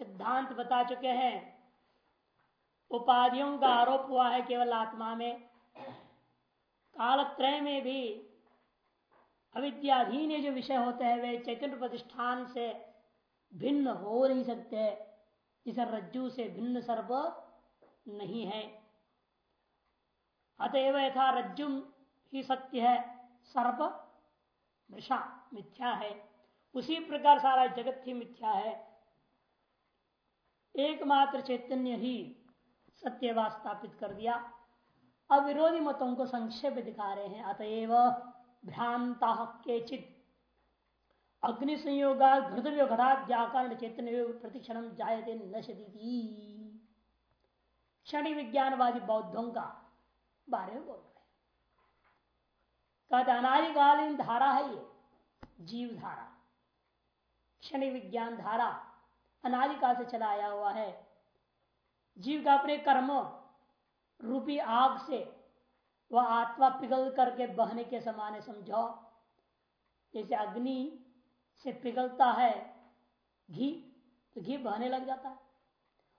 सिद्धांत बता चुके हैं। उपाधियों का आरोप हुआ है केवल आत्मा में। कालत्रय में भी अविद्याधीन जो विषय होते हैं, वे चैतन्य प्रतिष्ठान से भिन्न हो नहीं सकते। जिसे रज्जु से भिन्न सर्प नहीं है। अतएव यथा रज्जु ही सत्य है, सर्प मृषा मिथ्या है। उसी प्रकार सारा जगत ही मिथ्या है। एकमात्र चैतन्य ही सत्यवाद स्थापित कर दिया। अब विरोधी मतों को संक्षेप दिखा रहे हैं। अतएव भ्रांता के चित अग्नि संयोगा घटाद्याकार चैतन्य प्रतिक्षण जायते नशदी क्षण विज्ञानवादी बौद्धों का बारे में बोल रहे कहते, अनादिकालीन धारा है ये, जीव धारा। क्षण विज्ञान धारा अनादिकाल से चला आया हुआ है। जीव का अपने कर्म रूपी आग से वह आत्मा पिघल करके बहने के समान है, समझो। जैसे अग्नि से पिघलता है घी तो घी बहने लग जाता है।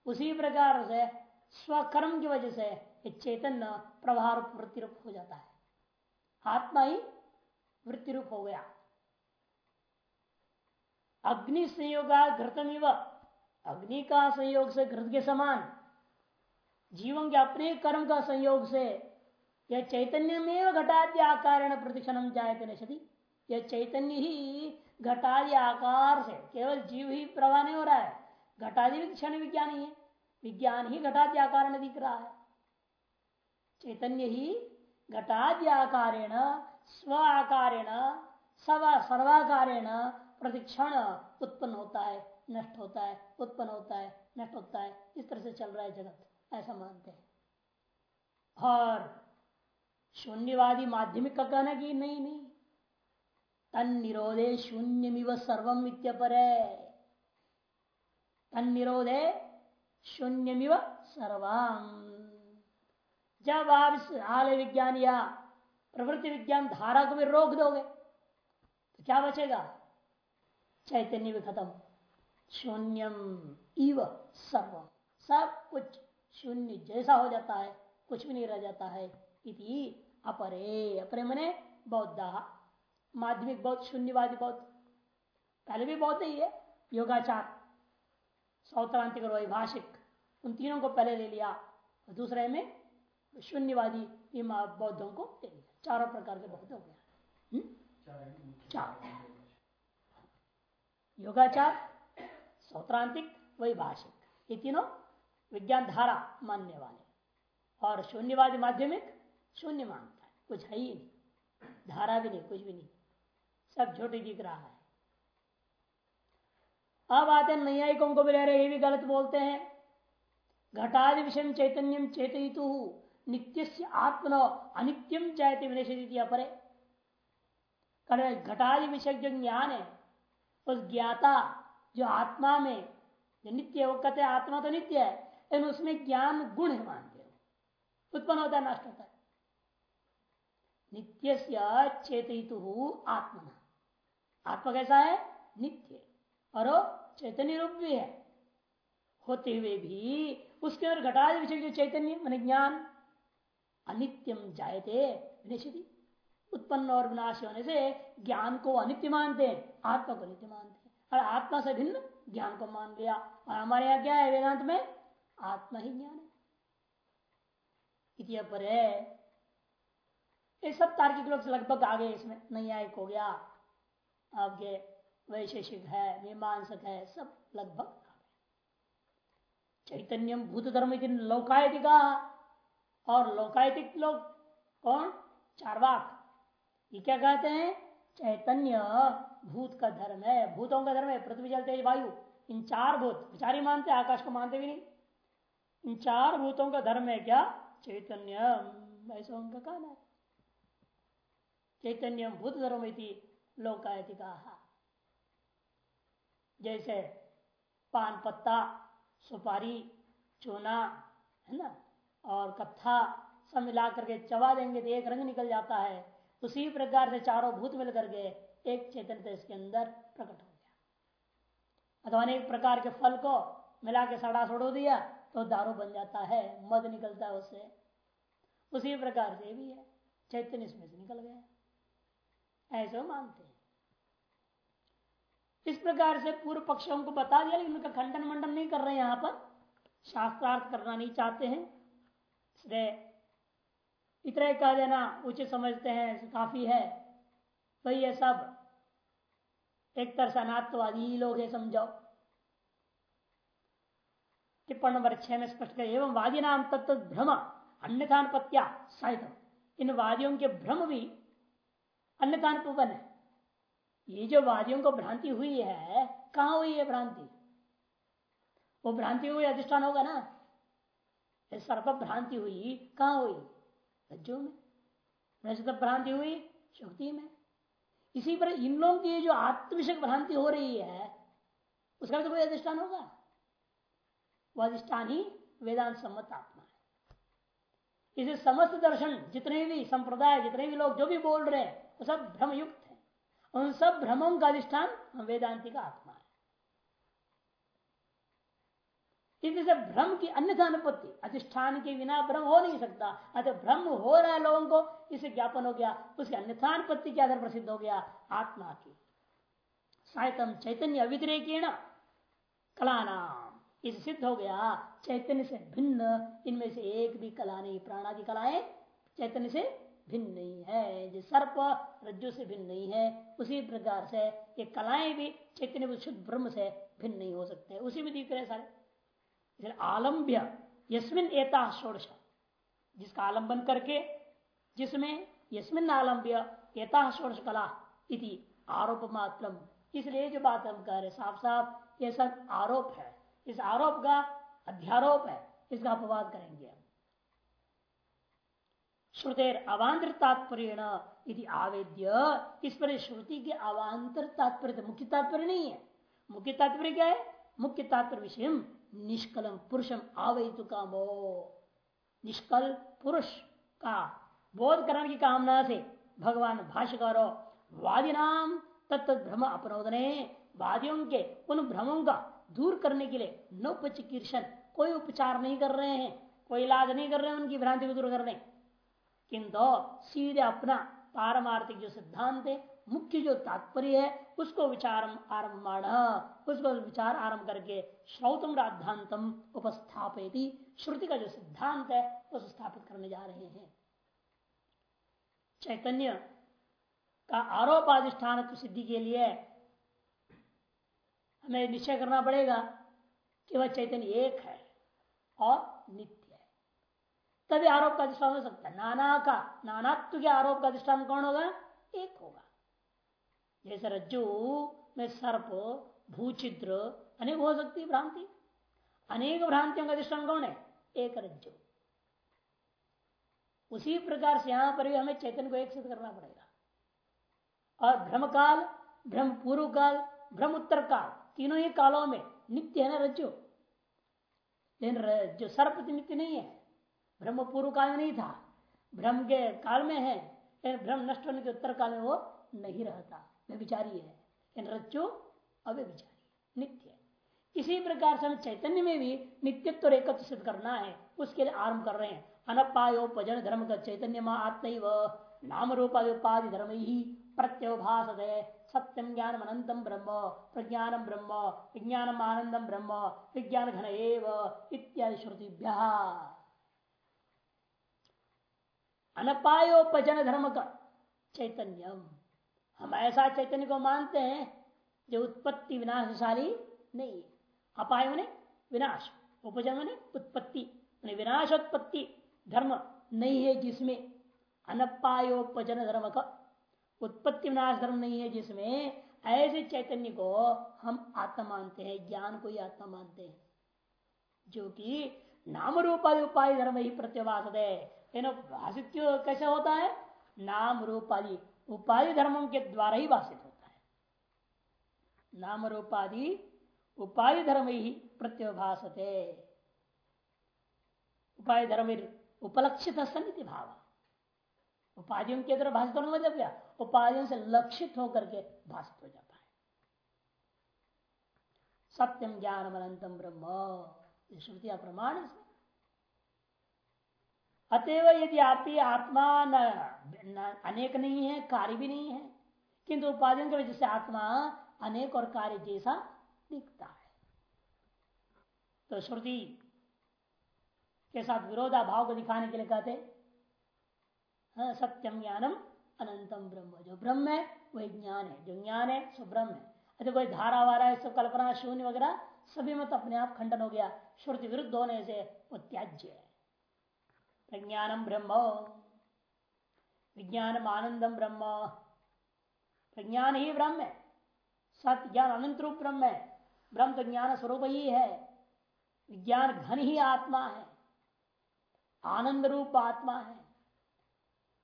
उसी प्रकार से स्वकर्म की वजह से चैतन्य प्रभाव वृत्तिरूप हो जाता है। आत्मा ही वृत्तिरूप हो गया। अग्नि संयोगा घृतम अग्नि का संयोग से घृत के समान जीवन के अपने कर्म का संयोग से यह चैतन्य में घटाद्य आकार प्रतिक्षण जायते नशति यह चैतन्य ही घटादि आकार से, केवल जीव ही प्रवाह नहीं हो रहा है, घटादि भी क्षण विज्ञान ही है विज्ञान ही घटाद्य आकार दिख रहा है। चैतन्य ही घटाद्य आकारेण, स्व आकारेण सर्वाकारेण प्रतिक्षण उत्पन्न होता है। नष्ट होता है, उत्पन्न होता है, नष्ट होता है। इस तरह से चल रहा है जगत, ऐसा मानते हैं। और शून्यवादी माध्यमिक का कहना कि नहीं नहीं। तन निरोधे शून्यमिव सर्वम इत्यपर तन निरोधे शून्यमिव सर्वम जब आप इस आलय विज्ञान या प्रवृत्ति विज्ञान धारा को भी रोक दोगे तो क्या बचेगा? चैतन्य भी खत्म। शून्यम इव सर्वम सब कुछ शून्य जैसा हो जाता है कुछ भी नहीं रह जाता है। इति अपरे अपरे मने बौद्ध। माध्यमिक बौद्ध शून्यवादी बौद्ध। पहले भी बौद्ध ही है योगाचार। सौत्रांतिक और वैभाषिक उन तीनों को पहले ले लिया और दूसरे में शून्यवादी बौद्धों को ले लिया। चारों प्रकार के बौद्ध हो गया हम्म? चार। योगाचार सौत्रांतिक वैभाषिक ये तीनों विज्ञान धारा मानने वाले। और शून्यवादी माध्यमिक शून्य मानता है। कुछ है ही नहीं। धारा भी नहीं, कुछ भी नहीं। सब छोटे दिख रहा है। अब आते नैयायिकों को भी रहे ये भी गलत बोलते हैं। घटादि विषय चैतन्यम चेतु नित्य आत्मनो अनित्यम चाहते विनिषेधित अपरे। घटादि विषय जो ज्ञान है, उस ज्ञाता जो आत्मा में, जो नित्य है, वो कहते हैं, आत्मा तो नित्य है, लेकिन उसमें ज्ञान गुण है मानते हो उत्पन्न होता है, नष्ट होता है। नित्य से चेतु आत्मना। आत्मा कैसा है? नित्य। और चैतन्य रूप भी है। होते हुए भी उसके अंदर घटादि विषय जो चैतन्य, मान ज्ञान, अनित्यम जायते उत्पन्न और विनाश होने से ज्ञान को अनित्य मानते हैं, आत्मा को नित्य मानते और आत्मा से भिन्न ज्ञान को मान लिया। और हमारे यहाँ क्या है वेदांत में? आत्मा ही ज्ञान है। पर सब तार्किक लोग लगभग आ गए इसमें नैयायिक हो गया। आपके वैशेषिक है, मीमांसक है, सब लगभग आ चैतन्यम भूत धर्म लौकायतिका और लौकायतिक लोग कौन? चारवाक। ये क्या कहते हैं? चैतन्य। भूत का धर्म है, भूतों का धर्म है, पृथ्वी जल तेज वायु। इन चार भूत, विचार ही मानते आकाश को मानते भी नहीं। इन चार भूतों का धर्म है क्या? चैतन्य ऐसा उनका कहना है। चैतन्य भूत धर्म लोकायति कहा जैसे पान पत्ता, सुपारी, चूना, है ना? और कत्था, सब मिला करके चबा देंगे तो एक रंग निकल जाता है। उसी प्रकार से चारों भूत मिल करके एक चैतन्य इसके अंदर प्रकट हो गया। अथवा अनेक प्रकार के फल को मिला के सड़ा सड़ो दिया तो दारू बन जाता है, मद निकलता है उससे। उसी प्रकार से भी है, चैतन्य इसमें से निकल गया। ऐसे मानते हैं। इस प्रकार से पूर्व पक्षों को बता दिया, लेकिन उनका खंडन मंडन नहीं कर रहे यहाँ पर। शास्त्रार्थ करना नहीं चाहते हैं। इसलिए इतना कह देना, उचित समझते हैं, काफ़ी है। भाई ये सब एक तरह से अनात्वादी लोग है समझो टिप्पण नंबर छह में स्पष्ट कर, एवं वादी नाम तत्व भ्रम अन्यथानुपत्या साहित इन वादियों के भ्रम भी अन्यथानुपन है। ये जो वादियों को भ्रांति हुई है, कहा हुई है भ्रांति? वो भ्रांति हुई अधिष्ठान होगा ना? सर्प भ्रांति हुई, कहा हुई? रज्जु में वैसे तो भ्रांति हुई, शक्ति में। इसी पर इन लोगों की जो आत्मविषय भ्रांति हो रही है, उसका तो कोई अधिष्ठान होगा? वह अधिष्ठान ही वेदांत सम्मत आत्मा है। इसे समस्त दर्शन, जितने भी संप्रदाय, जितने भी लोग जो भी बोल रहे हैं, वो सब भ्रम युक्त है। उन सब भ्रमों का अधिष्ठान वेदांति का आत्मा है इससे भ्रम की अन्यथा अनुपत्ति अधिष्ठान के बिना भ्रम हो नहीं सकता अतः भ्रम हो रहा है लोगों को इसे ज्ञापन हो गया उसकी अनुपत्ति के आधार प्रसिद्ध हो गया आत्मा की साहितम चैतन्य अविद्रेकेण कला नाम इस सिद्ध हो गया चैतन्य से भिन्न इनमें से एक भी कला नहीं प्राणादि कलाएँ चैतन्य से भिन्न नहीं है जो सर्प रज्जु से भिन्न नहीं है उसी प्रकार से ये कलाएँ भी चैतन्य शुद्ध ब्रह्म से भिन्न नहीं हो सकते उसी में दिख रहे सारे आलम्ब्य, यस्मिन एता षोड़श, जिसका आलंबन करके, जिसमें यस्मिन आलम्ब्य एता षोड़श कला इति आरोप मात्र इसलिए जो बात हम कह रहे साफ़ साफ़ ये सब आरोप है। इस आरोप का अध्यारोप है, इसका अपवाद करेंगे हम। श्रुतेर अवान्तर तात्पर्य आवेद्य, इस पर श्रुति के अवान्तर तात्पर्य मुख्य तात्पर्य नहीं है। मुख्य तात्पर्य क्या है? मुख्य तात्पर्य विषय निष्कलम पुरुषम आवेतु कामो निष्कल पुरुष का बोध करने की कामना से भगवान भाष्यकारो वादी नाम तत्व भ्रम अपनोदने, वादियों के उन भ्रमों का दूर करने के लिए नौपचिकीर्षण कोई उपचार नहीं कर रहे हैं, कोई इलाज नहीं कर रहे हैं, उनकी भ्रांति को दूर करने। किंतु सीधे अपना पारमार्थिक जो सिद्धांत है मुख्य जो तात्पर्य है, उसको विचार आरंभ उसको विचार आरंभ करके श्रौतम राधांतम उपस्थापित श्रुति का जो सिद्धांत है उस स्थापित करने जा रहे हैं। चैतन्य का आरोप अधिष्ठान सिद्धि के लिए हमें निश्चय करना पड़ेगा कि वह चैतन्य एक है और नित्य है। तभी आरोप का अधिष्ठान हो सकता है। नाना का, नानात्व के आरोप का अधिष्ठान कौन होगा? एक होगा। जैसे रज्जु में सर्प भूचित्र अनेक हो सकती है भ्रांति। अनेक भ्रांतियों का अधिष्ठान कौन है? एक रज्जु। उसी प्रकार से यहाँ पर भी हमें चैतन्य को एक सिद्ध करना पड़ेगा। और भ्रम काल भ्रम पूर्व काल भ्रम उत्तर काल तीनों ही कालों में नित्य है ना रज्जु? लेकिन जो सर्प नित्य नहीं है। ब्रह्म पूर्व काल में नहीं था। भ्रम के काल में है, लेकिन भ्रम नष्ट होने के उत्तर काल में वो नहीं रहता। व्यभिचारी है। रज्जो अव्यभिचारी नित्य इसी प्रकार से चैतन्य में भी नित्यत्व और एकत्व सिद्ध करना है। उसके लिए आरंभ कर रहे हैं। अनपायोपजन धर्म का चैतन्य आत्म नाम रूपाधि धर्म ही प्रत्योभास सत्यम ज्ञान अनंतम ब्रह्म। प्रज्ञानम ब्रह्म। विज्ञानम आनंदम ब्रह्म। विज्ञान घन एव इत्यादि श्रुतिभ्य। अनपायोपजन धर्म का चैतन्यम। हम ऐसा चैतन्य को मानते हैं जो उत्पत्ति विनाशशाली नहीं है। अपाय मने विनाश, उपजन मने उत्पत्ति। विनाशोत्पत्ति, धर्म नहीं है जिसमें अनपायोपजन धर्म का। उत्पत्ति विनाश धर्म नहीं है जिसमें ऐसे चैतन्य को हम आत्मा मानते हैं, ज्ञान को ही आत्मा मानते हैं। जो कि नाम रूपाधि उपाधि धर्म ही। प्रत्यवास है कैसे होता है? नाम रूपाधि उपाधि धर्मों के द्वारा ही भाषित होता है। नाम रूपाधि उपाधि धर्म ही प्रत्यभाषते उपाधि धर्म उपलक्षित सन्निधि भाव उपाधियों के द्वारा भाषित होने मतलब क्या? उपाधियों से लक्षित होकर के भाषित हो जाता है। सत्यम ज्ञान अनंतम ब्रह्म प्रमाण है अतएव यदि आप ही आत्मा न, न, अनेक नहीं है कार्य भी नहीं है किंतु उपाधियों की वजह से आत्मा अनेक और कार्य जैसा दिखता है। तो श्रुति के साथ विरोधा भाव को दिखाने के लिए कहते हाँ, सत्यम ज्ञानम अनंतम ब्रह्म। जो ब्रह्म है वही ज्ञान है। जो ज्ञान है सो ब्रह्म है। अरे कोई धारा वारा है सब कल्पना शून्य वगैरह सभी मत अपने आप खंडन हो गया। श्रुति विरुद्ध होने से वो त्याज्य है। प्रज्ञानम ब्रह्म। विज्ञानम आनंदम ब्रह्म। प्रज्ञान ही ब्रह्म है। सत्य ज्ञान अनंत रूप ब्रह्म है। ब्रह्म तो ज्ञान स्वरूप ही है। विज्ञान घन ही आत्मा है। आनंद रूप आत्मा है।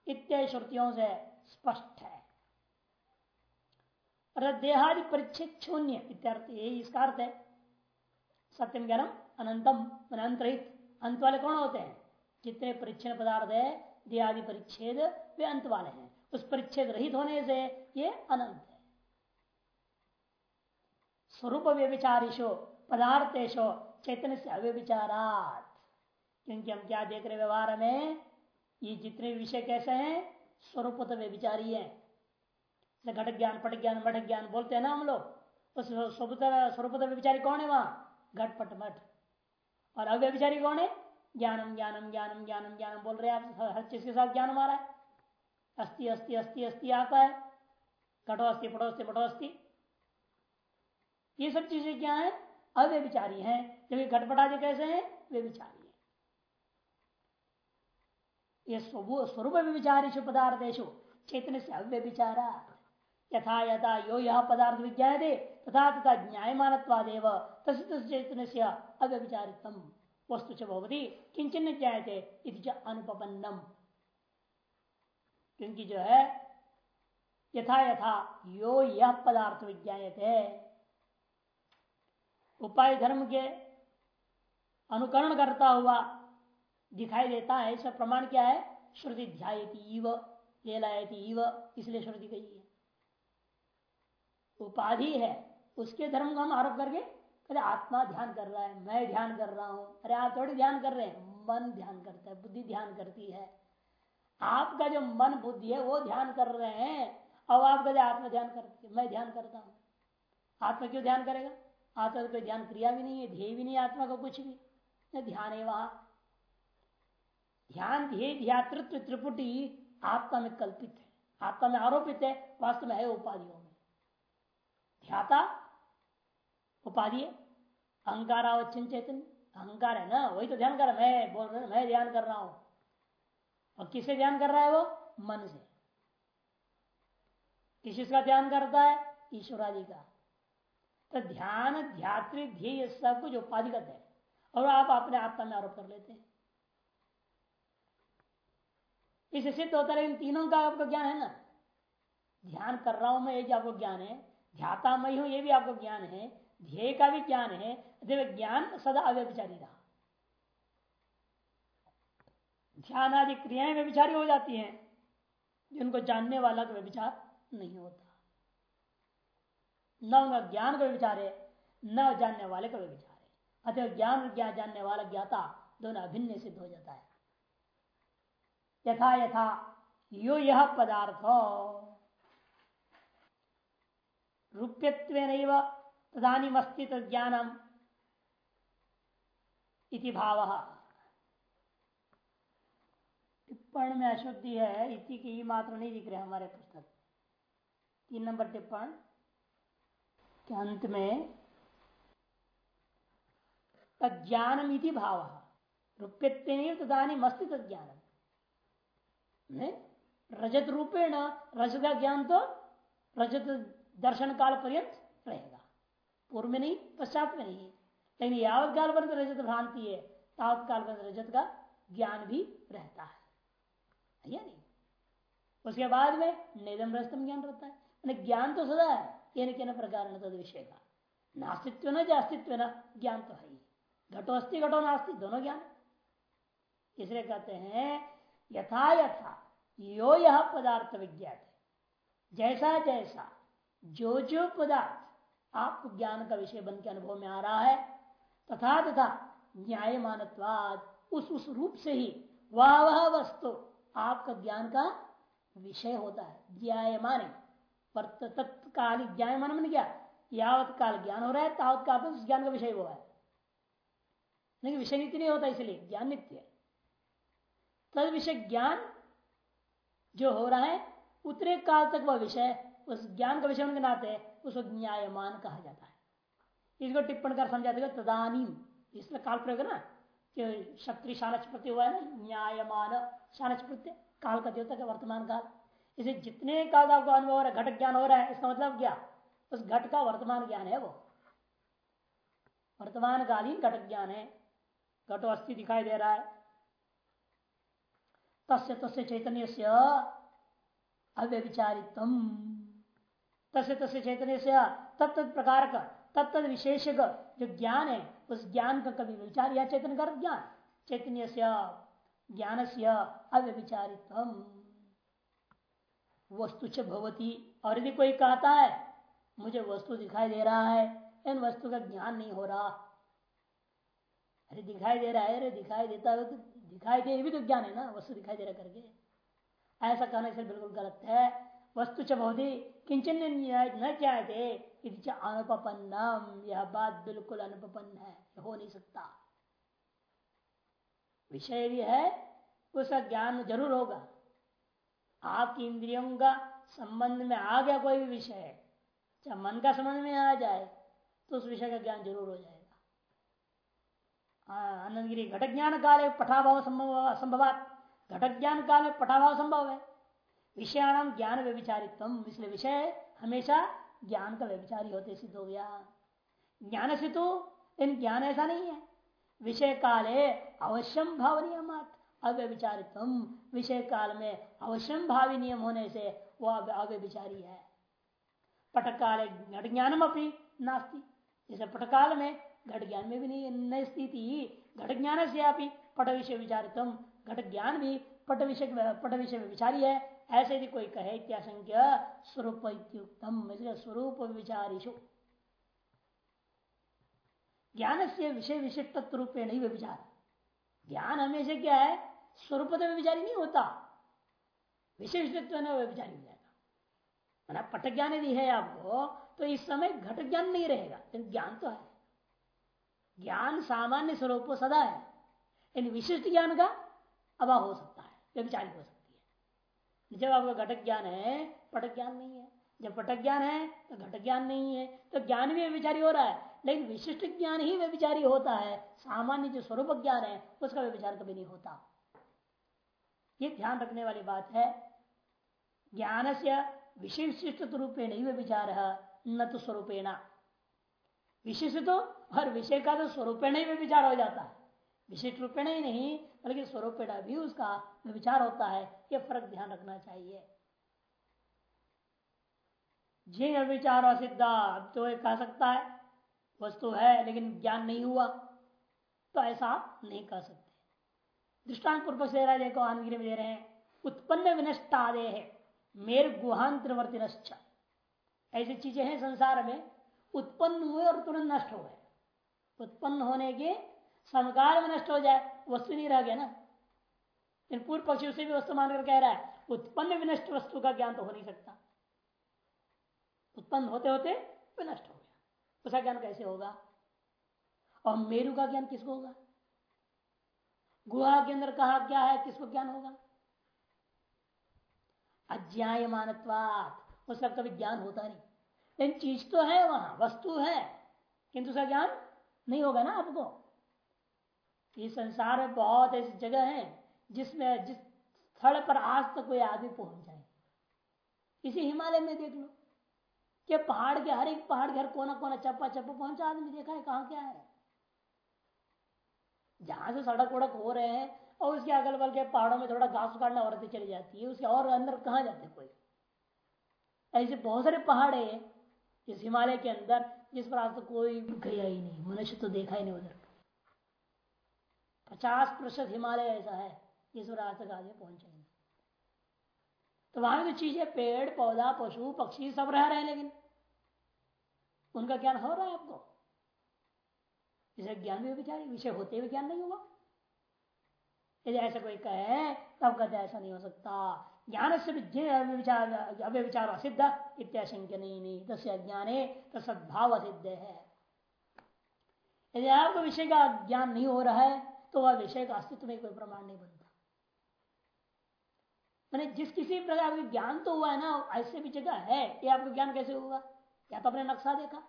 इत्यादि श्रुतियों से स्पष्ट है। देहादि परिच्छेद शून्य इत्यर्थ यही इसका अर्थ है। सत्यम ज्ञानम अनंतम अनंतरित अंत वाले कौन होते हैं? जितने परिच्छेद पदार्थ है? देहादि परिच्छेद वे अंत वाले हैं। उस परिच्छेद रहित होने से ये अनंत है। स्वरूप व्यविचारिशो पदार्थेशो चैतन्य से अव्यविचारात। क्योंकि हम क्या देख रहे व्यवहार में? ये जितने विषय कैसे हैं? स्वरूप तो व्यविचारी है। घट ज्ञान, पट ज्ञान, मठ ज्ञान बोलते हैं ना हम लोग। उस स्वरूप व्यविचारी कौन है वहाँ? घटपट मठ। और अव्यविचारी कौन है? ज्ञानम ज्ञानम ज्ञानम ज्ञानम ज्ञानम बोल रहे आप। हर चीज़ के साथ ज्ञान हमारा है। अस्थि अस्थि अस्थि अस्थि आता है। घटो अस्थि पटो अस्थि पटो अस्थि ये सब चीज़ें क्या है? अव्यविचारी हैं। जबकि घटपटादि कैसे हैं? वे विचारी है। ये स्वरूप विचारेशु पदार्थेशु चेतन से अव्यविचारा यथा यथा, यो यह पदार्थ विज्ञान दे तथा तथा ज्ञायमानवादेव तस् चैतन्य से अव्यविचारितम वस्तु च भवती किंचन ज्ञाते अनुपन्नम क्योंकि जो है? यथा यथा, यो यह पदार्थ विज्ञाते उपाय धर्म के अनुकरण करता हुआ, दिखाई देता है, इसका प्रमाण क्या है? श्रुति ध्यायती इव, लेलायती इव, इसलिए श्रुति कही है। उपाधि है, उसके धर्म को हम आरोप करके कहते आत्मा ध्यान कर रहा है, मैं ध्यान कर रहा हूँ। अरे आप थोड़ी ध्यान कर रहे हैं, मन ध्यान करता है, बुद्धि ध्यान करती है। आपका जो मन बुद्धि है, वो ध्यान कर रहे हैं। अब आप कहते आत्मा ध्यान करती मैं ध्यान करता हूँ। आत्मा क्यों ध्यान करेगा? आत्मा तो कोई ध्यान क्रिया भी नहीं है, ध्येय भी नहीं आत्मा का कुछ भी। ध्यान है वहाँ। ध्यान, ध्येय, ध्यातृत्व, त्रिपुटी आत्मा में कल्पित है। आत्मा में आरोपित है, वास्तव में है उपाधियों में। ध्याता उपाधि है। अहंकार अहंकारावचन चैतन्य अहंकार है ना? वही तो ध्यान कर मैं बोल रहा मैं ध्यान कर रहा हूँ। और किसे ध्यान कर रहा है वो? मन से। किस का ध्यान करता है? ईश्वरादि का। तो ध्यान, ध्यात्री, ध्येय सब कुछ उपाधिगत है। और आप अपने आत्मा में आरोप कर लेते हैं। इसे सिद्ध होता है इन तीनों का आपको ज्ञान है ना? ध्यान कर रहा हूँ मैं, ये आपको ज्ञान है। ध्याता मई हूँ, ये भी आपको ज्ञान है। ध्येय का भी ज्ञान है ज्ञान सदा अव्यभिचारी रहा। ध्यान आदि क्रियाएँ व्यभिचारी हो जाती हैं, जिनको जानने वाला का व्यभिचार नहीं होता। न उनका ज्ञान का विचार न जानने वाले का विचार है। अतः ज्ञान ज्ञान जानने वाला ज्ञाता दोनों अभिन्न सिद्ध हो जाता है। यथा यथा यो यह पदार्थ। रूप्यत्व तदानी अस्तित ज्ञानम इति भाव। टिप्पण में अशुद्धि है इति की मात्र नहीं दिख रहे हमारे पुस्तक। तीन नंबर टिप्पण। के अंत में तज्ञानम इति भाव। रूप्यत्व तदानी मस्ति तज्ञानम रजत रूपेण रजत का ज्ञान तो रजत दर्शन काल पर्यंत रहेगा। पूर्व में नहीं, पश्चात में नहीं लेकिन यावत काल पर रजत भ्रांति है तावत काल पर रजत का ज्ञान भी रहता है। या नहीं? उसके बाद में निदम रस्तम ज्ञान रहता है। ज्ञान तो सदा है केन केन प्रकार तद विषय का। नास्तित्व न अस्तित्व न, ज्ञान तो है ही। घटो अस्थि घटो नास्ति, दोनों ज्ञान। इसलिए कहते हैं, यथा यथा, यो यह पदार्थ विज्ञात जैसा जैसा, जो जो पदार्थ आपको ज्ञान का विषय बन के अनुभव में आ रहा है। तथा तथा न्याय मानत्वाद उस उस रूप से ही वह वह वस्तु आपका ज्ञान का विषय होता है। ज्ञायमान तत्काल ज्ञायमान मन क्या? यावत काल ज्ञान हो रहा है, तावत काल उस ज्ञान का विषय वो है। लेकिन विषय नित्य नहीं होता इसलिए, ज्ञान नित्य है। तद विषय ज्ञान जो हो रहा है, उतने काल तक वह विषय, उस ज्ञान का विषय उनके नाते उसको न्यायमान कहा जाता है। इसको टिप्पण कर समझा देगा तदानीम, इसमें काल प्रयोग ना क्षत्रिय शानच प्रत्यय हुआ है ना न्यायमान शानच प्रत्यय काल का देवता का वर्तमान काल। इसे जितने काल का आपको अनुभव हो रहा है, घट ज्ञान हो रहा है, इसका मतलब क्या? उस घट का वर्तमान ज्ञान है वो। वर्तमान कालीन घट ज्ञान है। घटो अस्थि दिखाई दे रहा है। तस्य तस्य चैतन्य से अव्यविचारित तस्य तस्य चैतन्य से तत्त प्रकार का तत्त विशेष जो ज्ञान है, उस ज्ञान का कभी विचार, या चैतन्य कर ज्ञान चैतन्य से ज्ञान से अव्यविचारित वस्तु भवती। और यदि कोई कहता है, मुझे वस्तु दिखाई दे रहा है, इन वस्तु का ज्ञान नहीं हो रहा। अरे दिखाई दे रहा है, अरे दिखाई देता है तो दिखाई दे भी तो ज्ञान है ना, वस्तु दिखाई दे रहा करके। ऐसा कहने से बिल्कुल गलत है। वस्तु च किंचन न चाहते अनुपन्नम यह बात बिल्कुल अनुपन्न है। हो नहीं सकता। विषय भी है उसका ज्ञान ज़रूर होगा। आपकी इंद्रियों का संबंध में आ गया कोई भी विषय चाहे मन का संबंध में आ जाए तो उस विषय का ज्ञान ज़रूर हो जाएगा। आनंदगिरी घट ज्ञान काल पठाभाव संभव घट ज्ञान काल में पठाभाव संभव है। विषयाणाम ज्ञान व्यविचारित्व इसलिए विषय हमेशा ज्ञान का व्यविचारी होते सिद्ध हो गया। ज्ञान से तो इन ज्ञान ऐसा नहीं है। विषय काले अवश्यम भाव नियम अव्यविचारित विषय काल में अवश्यम भावी नियम होने से वह अव्यविचारी है। पटकाल घट ज्ञानम अपनी नास्ती। जैसे पटकाल में घट ज्ञान में भी नहीं स्थिति। घट ज्ञान से आप पट विषय विचारितम घट ज्ञान भी पट विषय पट विषय विचारी है। ऐसे यदि कोई कहे इत्याशंक्य स्वरूप स्वरूप विचारिशु ज्ञान से विषय विशिष्ट रूप नहीं विचार ज्ञान हमेशा क्या है? स्वरूप तो विचारी नहीं होता। विषय विशिष्ट विचारी हो जाएगा पट ज्ञान यदि है आपको तो इस समय घट ज्ञान नहीं रहेगा, लेकिन ज्ञान तो है। ज्ञान सामान्य स्वरूप सदा है। इन विशिष्ट ज्ञान का अभाव हो सकता है, व्यविचारी हो सकती है। जब आपका घटक ज्ञान है, पटक ज्ञान नहीं है। जब पटक ज्ञान है तो घटक ज्ञान नहीं है। तो ज्ञान भी व्यविचारी हो रहा है, लेकिन विशिष्ट ज्ञान ही व्यविचारी होता है। सामान्य जो स्वरूप ज्ञान है, उसका व्यविचार कभी नहीं होता। ये ध्यान रखने वाली बात है। ज्ञान से विशिष्ट रूपे नहीं व्यविचार न तो स्वरूपेणा। विशिष्ट तो हर विषय का तो स्वरूपेण ही विचार हो जाता है। विशिष्ट रूपेण ही नहीं, बल्कि स्वरूपेणा भी उसका विचार होता है यह फ़र्क ध्यान रखना चाहिए। जिन विचार असिद्धा अब तो कह सकता है, वस्तु है, लेकिन ज्ञान नहीं हुआ तो ऐसा नहीं कह सकते। दृष्टांत पूर्व से देखो आनगिरी में दे रहे हैं, उत्पन्न विनष्टादे है, मेर गुहांतरवर्ती ऐसी चीज़ें हैं संसार में, उत्पन्न हुए और तुरंत नष्ट हो गए। उत्पन्न होने के समकार में नष्ट हो जाए, वस्तु नहीं रह गया ना। इन पूर्व पक्षी उसे भी वस्तु मानकर कह रहा है, उत्पन्न विनष्ट वस्तु का ज्ञान तो हो नहीं सकता। उत्पन्न होते होते विनष्ट हो गया। उसका ज्ञान कैसे होगा? और मेरु का ज्ञान किसको होगा? गुहा के अंदर कहा क्या है, किसको ज्ञान होगा? अज्ञाय मानत्वात उसका कभी ज्ञान होता नहीं। लेकिन चीज़ तो है वहाँ, वस्तु है, किंतु उसका ज्ञान नहीं होगा ना आपको। इस संसार में बहुत ऐसी जगह है जिसमें, जिस स्थल पर आज तक कोई आदमी पहुँच जाए। इसी हिमालय में देख लो। कि पहाड़ के, हर एक पहाड़ के, हर कोना कोना चप्पा चप्पा पहुँचा आदमी देखा है कहा क्या है। जहाँ से सड़क वड़क हो रहे हैं और उसके अगल बगल के पहाड़ों में थोड़ा घास काटना औरतें चली जाती है, उसके और अंदर कहा जाते कोई? ऐसे बहुत सारे पहाड़ है इस हिमालय के अंदर जिस पर आज तो कोई गया ही नहीं, मनुष्य तो देखा ही नहीं उधर। पचास प्रतिशत हिमालय ऐसा है जिस पर आज तक आगे पहुँचे नहीं तो वहाँ की चीज़ें, पेड़, पौधा, पशु, पक्षी सब रह रहे हैं लेकिन उनका ज्ञान हो रहा है आपको? इसे ज्ञान भी विचार विषय होते हुए ज्ञान नहीं हुआ यदि ऐसा कोई कहे तब कहते ऐसा नहीं हो सकता। ज्ञान से अव्य विचार असिद्ध, इत्याशंक्य नहीं नहीं। तस्य अज्ञाने तो सद्भाव सिद्ध है। यदि आपको विषय का ज्ञान नहीं हो रहा है तो वह विषय का अस्तित्व में कोई प्रमाण नहीं बनता। मैंने जिस किसी प्रकार का ज्ञान तो हुआ है ना, ऐसे भी जगह है, ये आपको ज्ञान कैसे हुआ या तो अपने नक्शा देखा?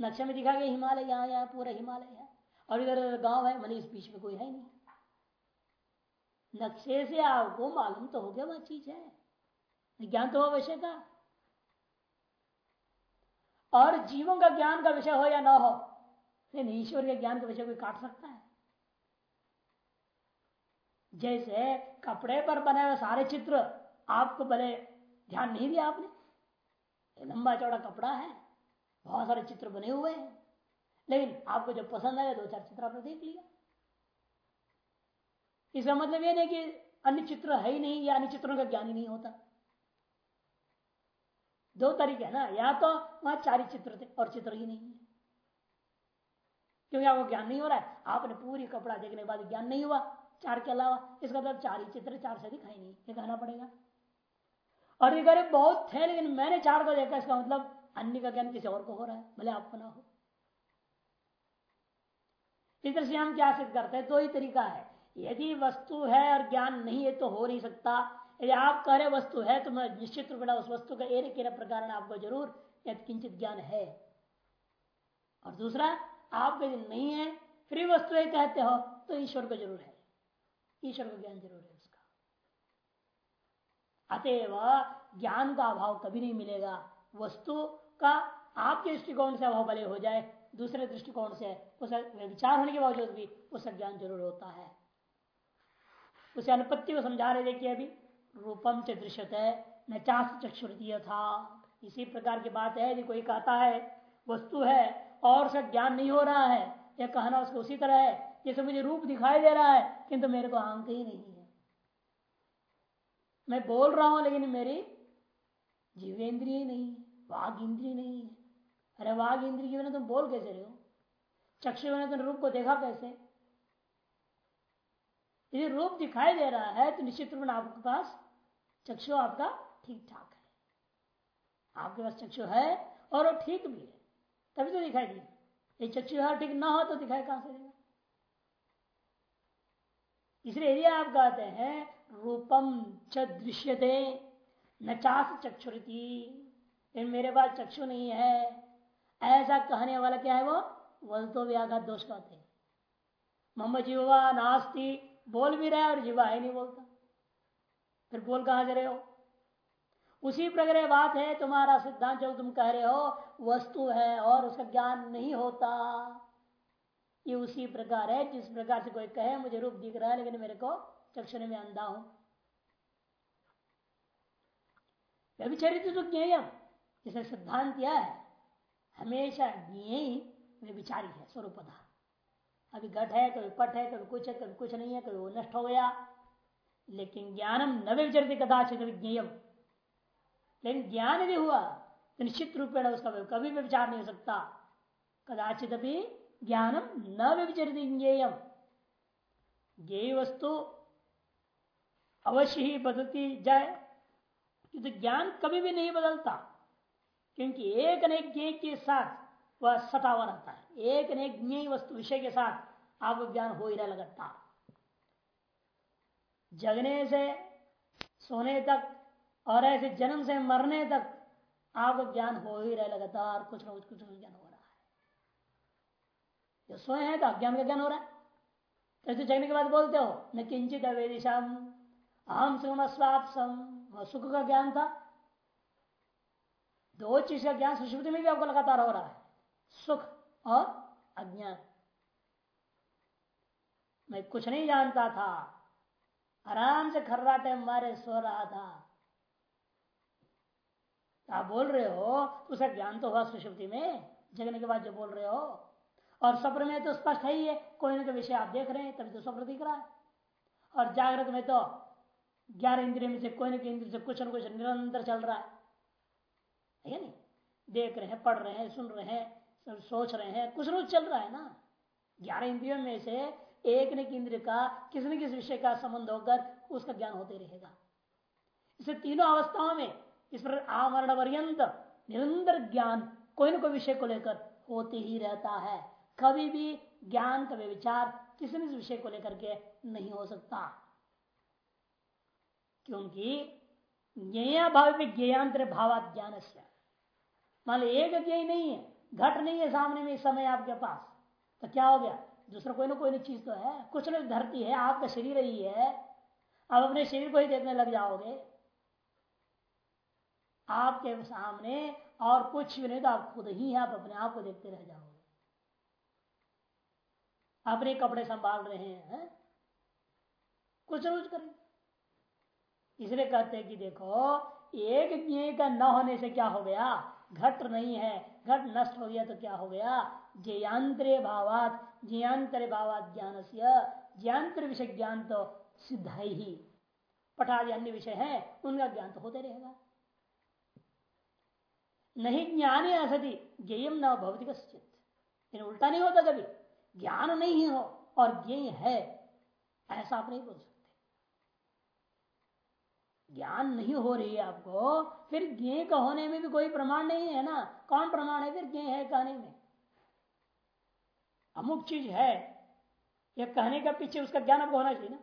नक्शे में दिखा गया हिमालय यहाँ यहाँ, पूरा हिमालय है, और इधर गाँव है मतलब इस बीच में कोई है नहीं। नक्शे से आपको मालूम तो हो गया वह चीज़ है। ज्ञान तो हो विषय का। और जीवों का ज्ञान का विषय हो या ना हो नहीं ईश्वर के ज्ञान का विषय कोई काट सकता है। जैसे कपड़े पर बने हुए सारे चित्र आपको भले ध्यान नहीं दिया आपने। लंबा चौड़ा कपड़ा है, बहुत सारे चित्र बने हुए हैं। लेकिन आपको जो पसंद आया दो चार चित्र आपने देख लिया। इसका मतलब यह नहीं कि अन्य चित्र है ही नहीं या अन्य चित्रों का ज्ञान ही नहीं होता। दो तरीके है ना, या तो वहाँ चार ही चित्र थे और चित्र ही नहीं है। क्योंकि आपको ज्ञान नहीं हो रहा है, आपने पूरी कपड़ा देखने के बाद ज्ञान नहीं हुआ। चार के अलावा, इसका मतलब चार ही चित्र, चार से दिखाई नहीं, ये कहना पड़ेगा। और ये गरीब बहुत थे, लेकिन मैंने चार को देखा, इसका मतलब अन्य का ज्ञान किसी और को हो रहा है, भले आपको ना हो। इस तरह से हम क्या सिद्ध करते हैं? दो ही तरीका है। यदि वस्तु है और ज्ञान नहीं है तो हो नहीं सकता। यदि आप कह रहे वस्तु है तो मैं निश्चित रूप उस वस्तु का एक प्रकार आपको ज़रूर किंचित ज्ञान है। और दूसरा, आप यदि नहीं है, फिर वस्तु कहते हो तो ईश्वर को ज़रूर है। ईश्वर को ज्ञान ज़रूर है उसका। अतएव ज्ञान का अभाव कभी नहीं मिलेगा। वस्तु का आपके दृष्टिकोण से अभाव भले हो जाए, दूसरे दृष्टिकोण से उसे विचार होने के बावजूद भी उसका ज्ञान ज़रूर होता है। उसे अनुपत्ति को समझा रहे, देखिए अभी, रूपम से दृश्यत है न चाष चक्षुरीय था इसी प्रकार की बात है, यदि कोई कहता है, वस्तु है और उसका ज्ञान नहीं हो रहा है यह कहना उसको उसी तरह है जैसे मुझे रूप दिखाई दे रहा है, किंतु मेरे को आंक ही नहीं है। मैं बोल रहा हूँ, लेकिन मेरी जीवेंद्रिय नहीं है वाघ इंद्रिय नहीं है। अरे वाघ इंद्रिय के बिना तुम बोल कैसे रहे हो? चक्षु बिना तुम रूप को देखा कैसे? यदि रूप दिखाई दे रहा है तो निश्चित रूप में आपके पास चक्षु आपका ठीक ठाक है। आपके पास चक्षु है, और वो ठीक भी है। तभी तो दिखाई दिया। ये चक्षु ठीक ना हो तो दिखाई कहाँ से देगा? इसलिए यदि आप कहते हैं, रूपम च दृश्यते, न चास चक्षुरती। मेरे पास चक्षु नहीं है। ऐसा कहने वाला क्या है वो? वजतो व्याघात दोष कहते हैं। मम जीवा नास्ती, बोल भी रहे और जीवा है नहीं बोलता। फिर बोल कहा रहे हो? उसी प्रकार बात है, तुम्हारा सिद्धांत जो तुम कह रहे हो, वस्तु है और उसका ज्ञान नहीं होता। ये उसी प्रकार है, जिस प्रकार से कोई कहे, मुझे रूप दिख रहा है, लेकिन मेरे को चक्षुने में अंधा हूँ। व्यभिचरित तो ज्ञेयम जिसे सिद्धांत यह है, हमेशा ज्ञेय विचारी है स्वरूपधा अभी घट है, कभी पट है, कभी कुछ है, कभी कुछ नहीं है, कभी वो नष्ट हो गया। लेकिन ज्ञानम न व्यभिचरित कदाचित विज्ञेयम। लेकिन ज्ञान यदि हुआ तो निश्चित रूप में उसका कभी भी विचार नहीं हो सकता। कदाचित भी ज्ञानम न व्यभिचरित ज्ञेयम। ज्ञेय वस्तु अवश्य ही बदलती। जाए तो ज्ञान कभी भी नहीं बदलता, क्योंकि एक एक ज्ञ के साथ वह सटा हुआ रहता है। एक न एक ज्ञ वस्तु विषय के साथ आप ज्ञान हो ही रहा लगातार। जगने से, सोने तक और ऐसे जन्म से मरने तक आपको ज्ञान हो ही रहा लगातार। कुछ ना कुछ कुछ ज्ञान है। जो सोए हैं तो अज्ञान का ज्ञान हो रहा है। तो जगने के बाद बोलते हो, न किंचित अवेदिशम अहम स्वापसम सुख का ज्ञान था। दो चीज़ का ज्ञान सुश्रुति में भी आपको लगातार हो रहा है। सुख और अज्ञान। मैं कुछ नहीं जानता था। आराम से खर्राटे मारे सो रहा था। आप बोल रहे हो तो उसका ज्ञान तो हुआ सुश्रुति में। जगने के बाद जो बोल रहे हो और स्वप्न में तो स्पष्ट है ही है। कोई ना कोई विषय आप देख रहे हैं, तभी तो स्वप्न दिख रहा है। और जागृत में तो ग्यारह इंद्रिय में से कोई ना कोई इंद्रिय से कुछ न कुछ निरंतर चल रहा है। है नहीं? देख रहे हैं, पढ़ रहे हैं, सुन रहे हैं सोच रहे हैं, कुछ रोज चल रहा है ना। ग्यारह इंद्रियों में से एक न इंद्र का किसी न किसी विषय का संबंध होकर उसका ज्ञान होते रहेगा। इसे तीनों अवस्थाओं में इस पर आमरण पर्यंत निरंतर ज्ञान कोई न कोई विषय को लेकर होते ही रहता है। कभी भी ज्ञान का विचार किसी भी विषय को लेकर के नहीं हो सकता। क्योंकि भाव में ज्ञांतर भावात ज्ञान से मान लो एक ज्ञ नहीं है, घट नहीं है सामने में समय आपके पास तो क्या हो गया? दूसरा कोई ना कोई ना चीज़ तो है। कुछ ना धरती है, आपका शरीर ही है। आप अपने शरीर को ही देखने लग जाओगे। आपके सामने और कुछ भी नहीं तो आप खुद ही आप अपने आप को देखते रह जाओगे। अपने कपड़े संभाल रहे हैं कुछ रोज करें। इसलिए कहते हैं कि देखो, एक ज्ञ का न होने से क्या हो गया? घट नहीं है, घट नष्ट हो गया तो क्या हो गया? जयांतरे भावात जयांतरे भावात ज्ञान से ज्ञांतर विषय ज्ञान तो सिद्ध है ही। पठादि अन्य विषय है, उनका ज्ञान तो होते रहेगा। नहीं ज्ञान ही असति ज्ञम न भौतिक उल्टा नहीं होता कभी। ज्ञान नहीं हो और ज्ञ है, ऐसा आप नहीं बोल सकते। ज्ञान नहीं हो रही है आपको, फिर ज्ञ का होने में भी कोई प्रमाण नहीं है ना? कौन प्रमाण है फिर ज्ञ है कहने में? अमुक चीज़ है यह कहने का पीछे उसका ज्ञान आपको होना चाहिए ना।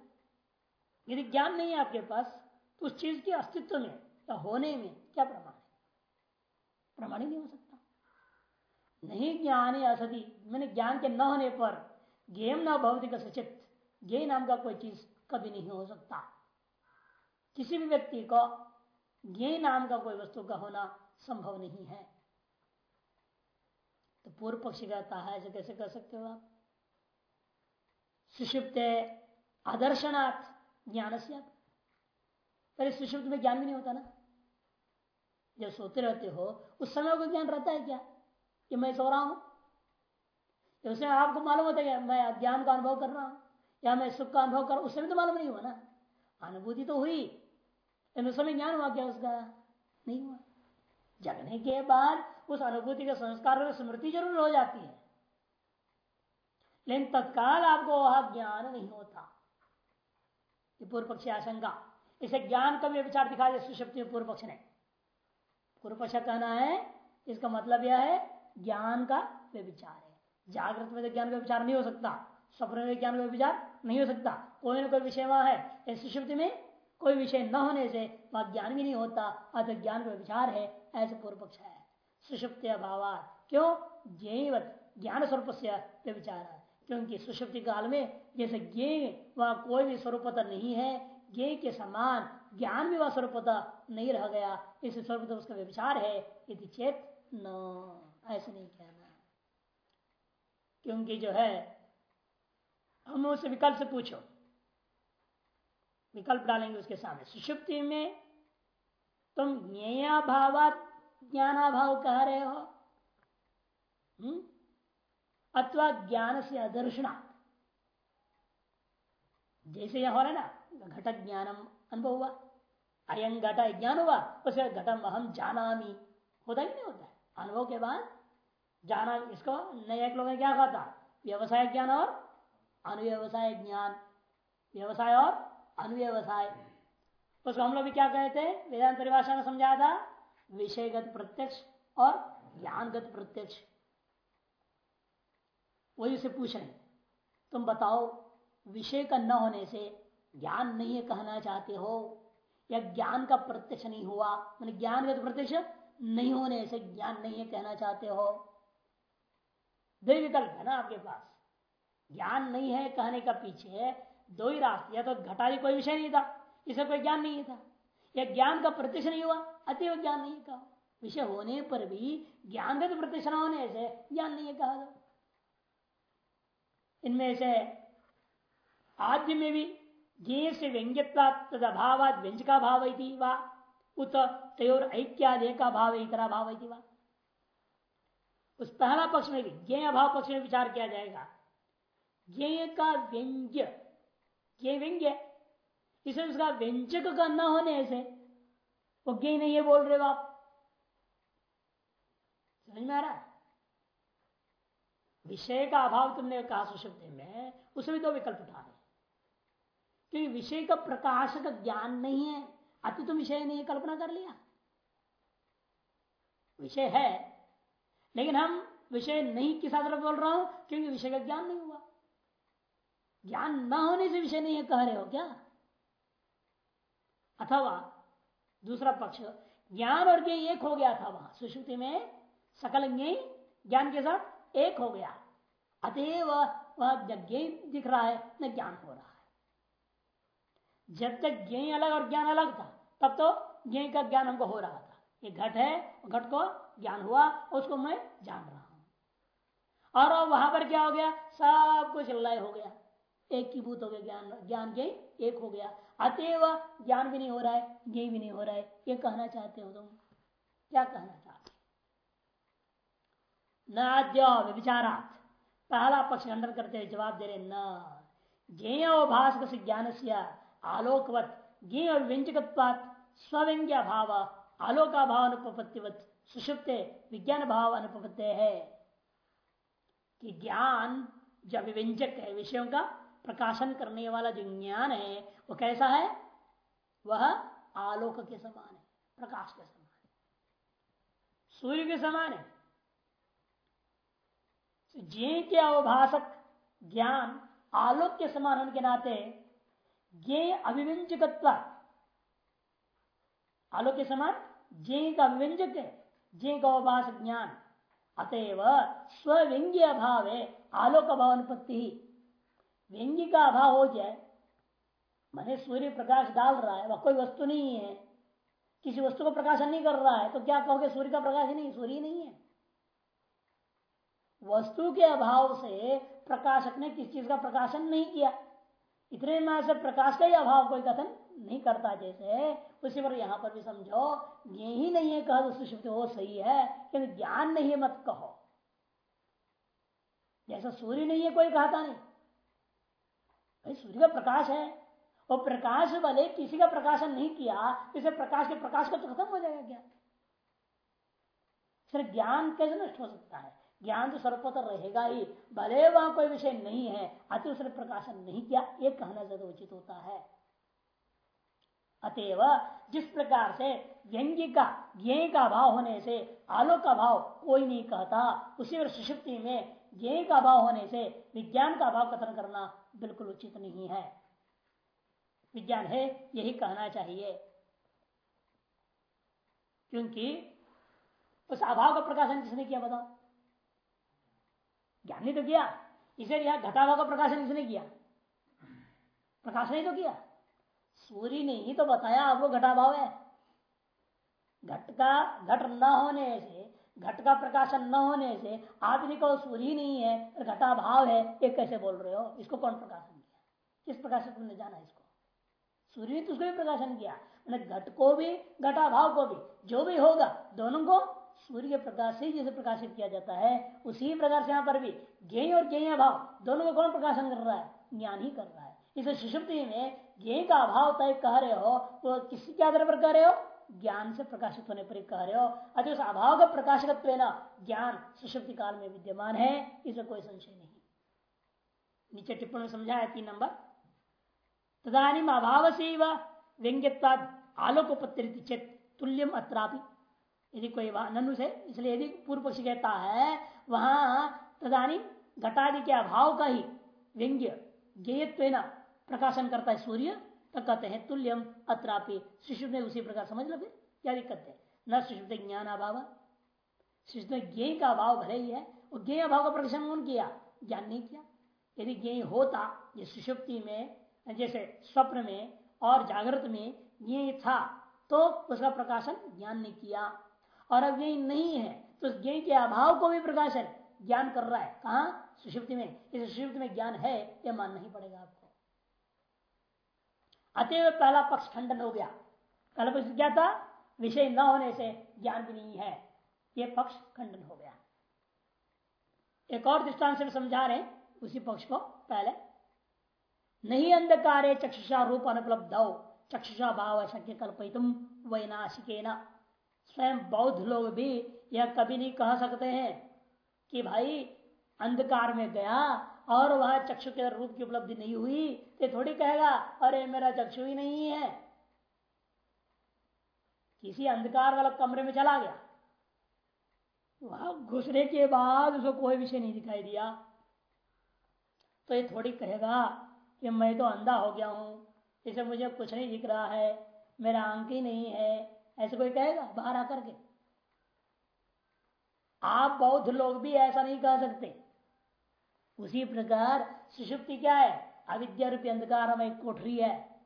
यदि ज्ञान नहीं है आपके पास तो उस चीज़ के अस्तित्व में या होने में क्या प्रमाण है? प्रमाण ही नहीं हो सकता। नहीं ज्ञान असति। मैंने ज्ञान के न होने पर गेम न भौतिक सचित ज्ञ नाम का कोई चीज़ कभी नहीं हो सकता। किसी भी व्यक्ति को ज्ञ नाम का कोई वस्तु का होना संभव नहीं है। तो पूर्व पक्ष कहता है, ऐसे कैसे कर सकते हो आप? सुषुप्त आदर्शनाथ ज्ञान से आप पहले सुषुप्त में ज्ञान भी नहीं होता ना। जब सोते रहते हो, उस समय को ज्ञान रहता है क्या? कि मैं सो रहा हूँ? उसमें आपको मालूम होता है मैं अज्ञान का अनुभव कर रहा हूँ, या मैं सुख का अनुभव कर रहा हूँ उस समय तो मालूम नहीं हुआ ना। अनुभूति तो हुई उस समय ज्ञान हुआ क्या उसका? नहीं हुआ। जगने के बाद उस अनुभूति के संस्कार में स्मृति ज़रूर हो जाती है। लेकिन तत्काल आपको वह ज्ञान नहीं होता। ये पूर्व पक्षी आशंका। इसे ज्ञान का भी विचार दिखा दे सुशक्ति पूर्व पक्ष ने। पूर्व पक्ष कहना है, इसका मतलब यह है ज्ञान का व्यविचार है। जागृत में तो ज्ञान का विचार नहीं हो सकता। स्वप्न में ज्ञान का विचार नहीं हो सकता। कोई ना कोई विषय वहाँ है। सुषुप्ति में कोई विषय न होने से वह ज्ञान भी नहीं होता। अतः ज्ञान का विचार है। ऐसे पूर्व पक्ष है। सुषुप्त अभाव क्यों? जैवत ज्ञान स्वरूप से विचार है क्योंकि सुषुप्ति काल में जैसे ज्ञ वह कोई भी स्वरूपता नहीं है। ज्ञ के समान ज्ञान भी वह स्वरूपता नहीं रह गया। इस स्वरूप उसका विचार है। यदि चेत न। ऐसे नहीं कहना क्योंकि जो है, हम उसे विकल्प से पूछो। विकल्प डालेंगे उसके सामने। सुषुप्ति में तुम ज्ञाभाव ज्ञानाभाव कह रहे हो। हुँ? अथवा ज्ञान से अदर्शना जैसे यह हो रहा है ना, घटक ज्ञानम अनुभव हुआ, अयं घटा ज्ञान हुआ, उसे घटम अहम जाना होता ही नहीं होता अनुभव के बाद जाना इसको नए एक लोगों ने क्या कहा था? व्यवसाय ज्ञान और अनुव्यवसाय ज्ञान। व्यवसाय और अनुव्यवसाय। उसको हम लोग भी क्या कहते हैं वेदांत परिभाषा में समझाया था, विषयगत प्रत्यक्ष और ज्ञानगत प्रत्यक्ष। वही उसे पूछ रहे तुम बताओ, विषय का न होने से ज्ञान नहीं है कहना चाहते हो, या ज्ञान का प्रत्यक्ष नहीं हुआ? मैंने ज्ञान का तो प्रत्यक्ष नहीं होने से ज्ञान नहीं है कहना चाहते हो। दो विकल्प है ना आपके पास। ज्ञान नहीं है कहने का पीछे दो ही रास्ते या तो घटाई कोई विषय नहीं था इसे कोई ज्ञान नहीं था। या ज्ञान का प्रत्यक्ष नहीं हुआ, अतिव ज्ञान नहीं कहा। विषय होने पर भी ज्ञान का तो प्रत्यक्ष न होने से ज्ञान नहीं कहा इनमें से आद्य में भी ज्ञ से व्यंग्यत्वाद व्यंज का भाव थी वा, उत तयोर ऐक्यादि का भाव इतरा भाव थी वा। उस पहला पक्ष में भी, ज्ञ अभाव पक्ष में विचार किया जाएगा। ज्ञ का व्यंग्य, ज्ञ व्यंग्य, इसे उसका व्यंजक का न होने से, वो ज्ञ नहीं है बोल रहे हो आप। समझ में आ रहा है? विषय का अभाव तुमने कहा सुषुप्ति में, उसमें दो विकल्प उठा रहे क्योंकि विषय का प्रकाश का ज्ञान नहीं है, अति तुम विषय नहीं कल्पना कर लिया। विषय है लेकिन हम विषय नहीं किस आधार बोल रहा हूँ, क्योंकि विषय का ज्ञान नहीं हुआ। ज्ञान न होने से विषय नहीं है, कह रहे हो क्या? अथवा दूसरा पक्ष, ज्ञान और ज्ञ एक हो गया था वहाँ, सुश्रुति में सकल ज्ञान के साथ एक हो गया। अतएव वह ज्ञ दिख रहा है, न ज्ञान हो रहा है। जब तक ज्ञ अलग और ज्ञान अलग था, तब तो ज्ञ का ज्ञान हमको हो रहा था। ये घट है, घट को ज्ञान हुआ, उसको मैं जान रहा हूँ। और वहाँ पर क्या हो गया? सब कुछ लय हो गया। एक की भूत हो गया, ज्ञान ज्ञान ज्ञ एक हो गया। अतएव ज्ञान भी नहीं हो रहा है ज्ञ भी नहीं हो रहा है। ये कहना चाहते हो तुम? क्या कहना चाहते न विचारात। पहला पक्ष खंडन करते हुए जवाब दे रहे न। ज्ञ भाषक ज्ञान से आलोकवत ज्ञ और व्यंजकत्वात स्व्यंग्य भाव आलोका भाव अनुपत्तिवत सुषुप्त विज्ञान भाव अनुपत्ति है कि ज्ञान जब व्यंजक है, विषयों का प्रकाशन करने वाला जो ज्ञान है, वो कैसा है? वह आलोक के समान है, प्रकाश के समान है। सूर्य के समान है। जे के अवभाषक ज्ञान आलोक के समान होने के नाते ज्ञ अभिव्यंजकत्व, आलोक के समान जे का अभिव्यंजक है। जे का ज्ञान अतएव स्व्यंग्य अभाव है आलोक अभाव अनुपत्ति व्यंग्य का अभाव हो जाए मैंने सूर्य प्रकाश डाल रहा है, वह कोई वस्तु नहीं है। किसी वस्तु को प्रकाशन नहीं कर रहा है तो क्या कहोगे सूर्य का प्रकाश ही नहीं, सूर्य नहीं है? वस्तु के अभाव से प्रकाशक ने किस चीज़ का प्रकाशन नहीं किया? इतने में से प्रकाश का ही अभाव, कोई कथन? नहीं करता जैसे। उसी पर यहाँ पर भी समझो, ये ही नहीं है कहा तो सुषुप्त हो सही है क्योंकि ज्ञान नहीं है, मत कहो। जैसा सूर्य नहीं है, कोई कहता नहीं। भाई, सूर्य का प्रकाश है। वो प्रकाश वाले किसी का प्रकाशन नहीं किया इसे प्रकाश के प्रकाश का तो खत्म हो जाएगा ज्ञान। सिर्फ़ ज्ञान कैसे नष्ट हो सकता है? ज्ञान तो सर्वोत्तर रहेगा ही। भले वहाँ कोई विषय नहीं है, अति उसने प्रकाशन नहीं किया, ये कहना ज़्यादा उचित होता है। अतएव जिस प्रकार से व्यंग्य का ज्ञ का भाव होने से आलोक का भाव कोई नहीं कहता, उसी सुषुप्ति में ज्ञ का भाव होने से विज्ञान का भाव कथन करना बिल्कुल उचित नहीं है। विज्ञान है, यही कहना चाहिए। क्योंकि उस अभाव का प्रकाशन किसने किया बताओ? ज्ञान नहीं तो किया, इसे यहाँ घटाभाव का प्रकाशन किसने किया? प्रकाशन नहीं तो किया। सूर्य ने ही तो बताया आपको घटाभाव है। घट का, घट न होने से, घट का प्रकाशन न होने से नहीं कहो सूर्य नहीं है घटा भाव है, ये कैसे बोल रहे हो? इसको कौन प्रकाशन किया? किस प्रकार से तुमने जाना इसको? सूर्य ने तो उसको भी प्रकाशन किया। घट को भी, घटा भाव को भी, जो भी होगा, दोनों को सूर्य के प्रकाश से जैसे प्रकाशित किया जाता है, उसी प्रकार से यहाँ पर भी ज्ञ और ज्ञ भाव, दोनों को कौन प्रकाशन कर रहा है? ज्ञान ही कर रहा है। इसे सुषुप्ति में ज्ञ का अभाव तय कह रहे हो तो किसी के आधार पर कह रहे हो? ज्ञान से प्रकाशित होने पर कह रहे हो। अतः उस अभाव का प्रकाशक ज्ञान सुषुप्ति काल में विद्यमान है, इसमें कोई संशय नहीं। नीचे टिप्पणी समझाया तीन नंबर। तदानी अभाव से व्यंग्यवाद आलोकोपत्ति चेत तुल्यम अत्रापि। यदि कोई ननु से, इसलिए यदि पूर्व पक्षी कहता है, वहाँ तदानी घटादि के अभाव का ही व्यंग्य ज्ञेयत्व प्रकाशन करता है सूर्य तो कहते हैं तुल्यम, अत्रापि। शिशु ने उसी प्रकार समझ लो क्या दिक्कत है? न शिशु ज्ञान अभाव ने ज्ञ का अभाव भले ही है, वो ज्ञ अभाव का प्रकाशन कौन किया? ज्ञान नहीं किया। यदि ज्ञ होता, ये सुषुप्ति में, जैसे स्वप्न में और जागृत में ज्ञ था तो उसका प्रकाशन ज्ञान ने किया। और अब यही नहीं है तो उस ज्ञ के अभाव को भी प्रकाशन ज्ञान कर रहा है। कहा? सुषुप्ति में। इस सुषुप्ति में ज्ञान है, यह मानना ही पड़ेगा आपको। अतएव पहला पक्ष खंडन हो गया। पहला पक्ष क्या था? विषय न होने से ज्ञान भी नहीं है। यह पक्ष खंडन हो गया। एक और दृष्टांत से समझा रहे उसी पक्ष को पहले। नहीं अंधकार चक्षुषा रूप अनुपलब्ध चक्षुषा भाव शक्य कल्पित वैनाशिके न स्वयं बौद्ध लोग भी यह कभी नहीं कह सकते हैं कि भाई अंधकार में गया और वह चक्षु के रूप की उपलब्धि नहीं हुई तो थोड़ी कहेगा, अरे, मेरा चक्षु ही नहीं है। किसी अंधकार वाला कमरे में चला गया। वहाँ घुसने के बाद उसको कोई विषय नहीं दिखाई दिया। तो ये थोड़ी कहेगा कि मैं तो अंधा हो गया हूँ, इसे मुझे कुछ नहीं दिख रहा है, मेरा अंक ही नहीं है। ऐसे कोई कहेगा बाहर आकर के? आप बौद्ध लोग भी ऐसा नहीं कह सकते। उसी प्रकार सुषुप्ति क्या है? अविद्या रूपी अंधकार में कोठरी है।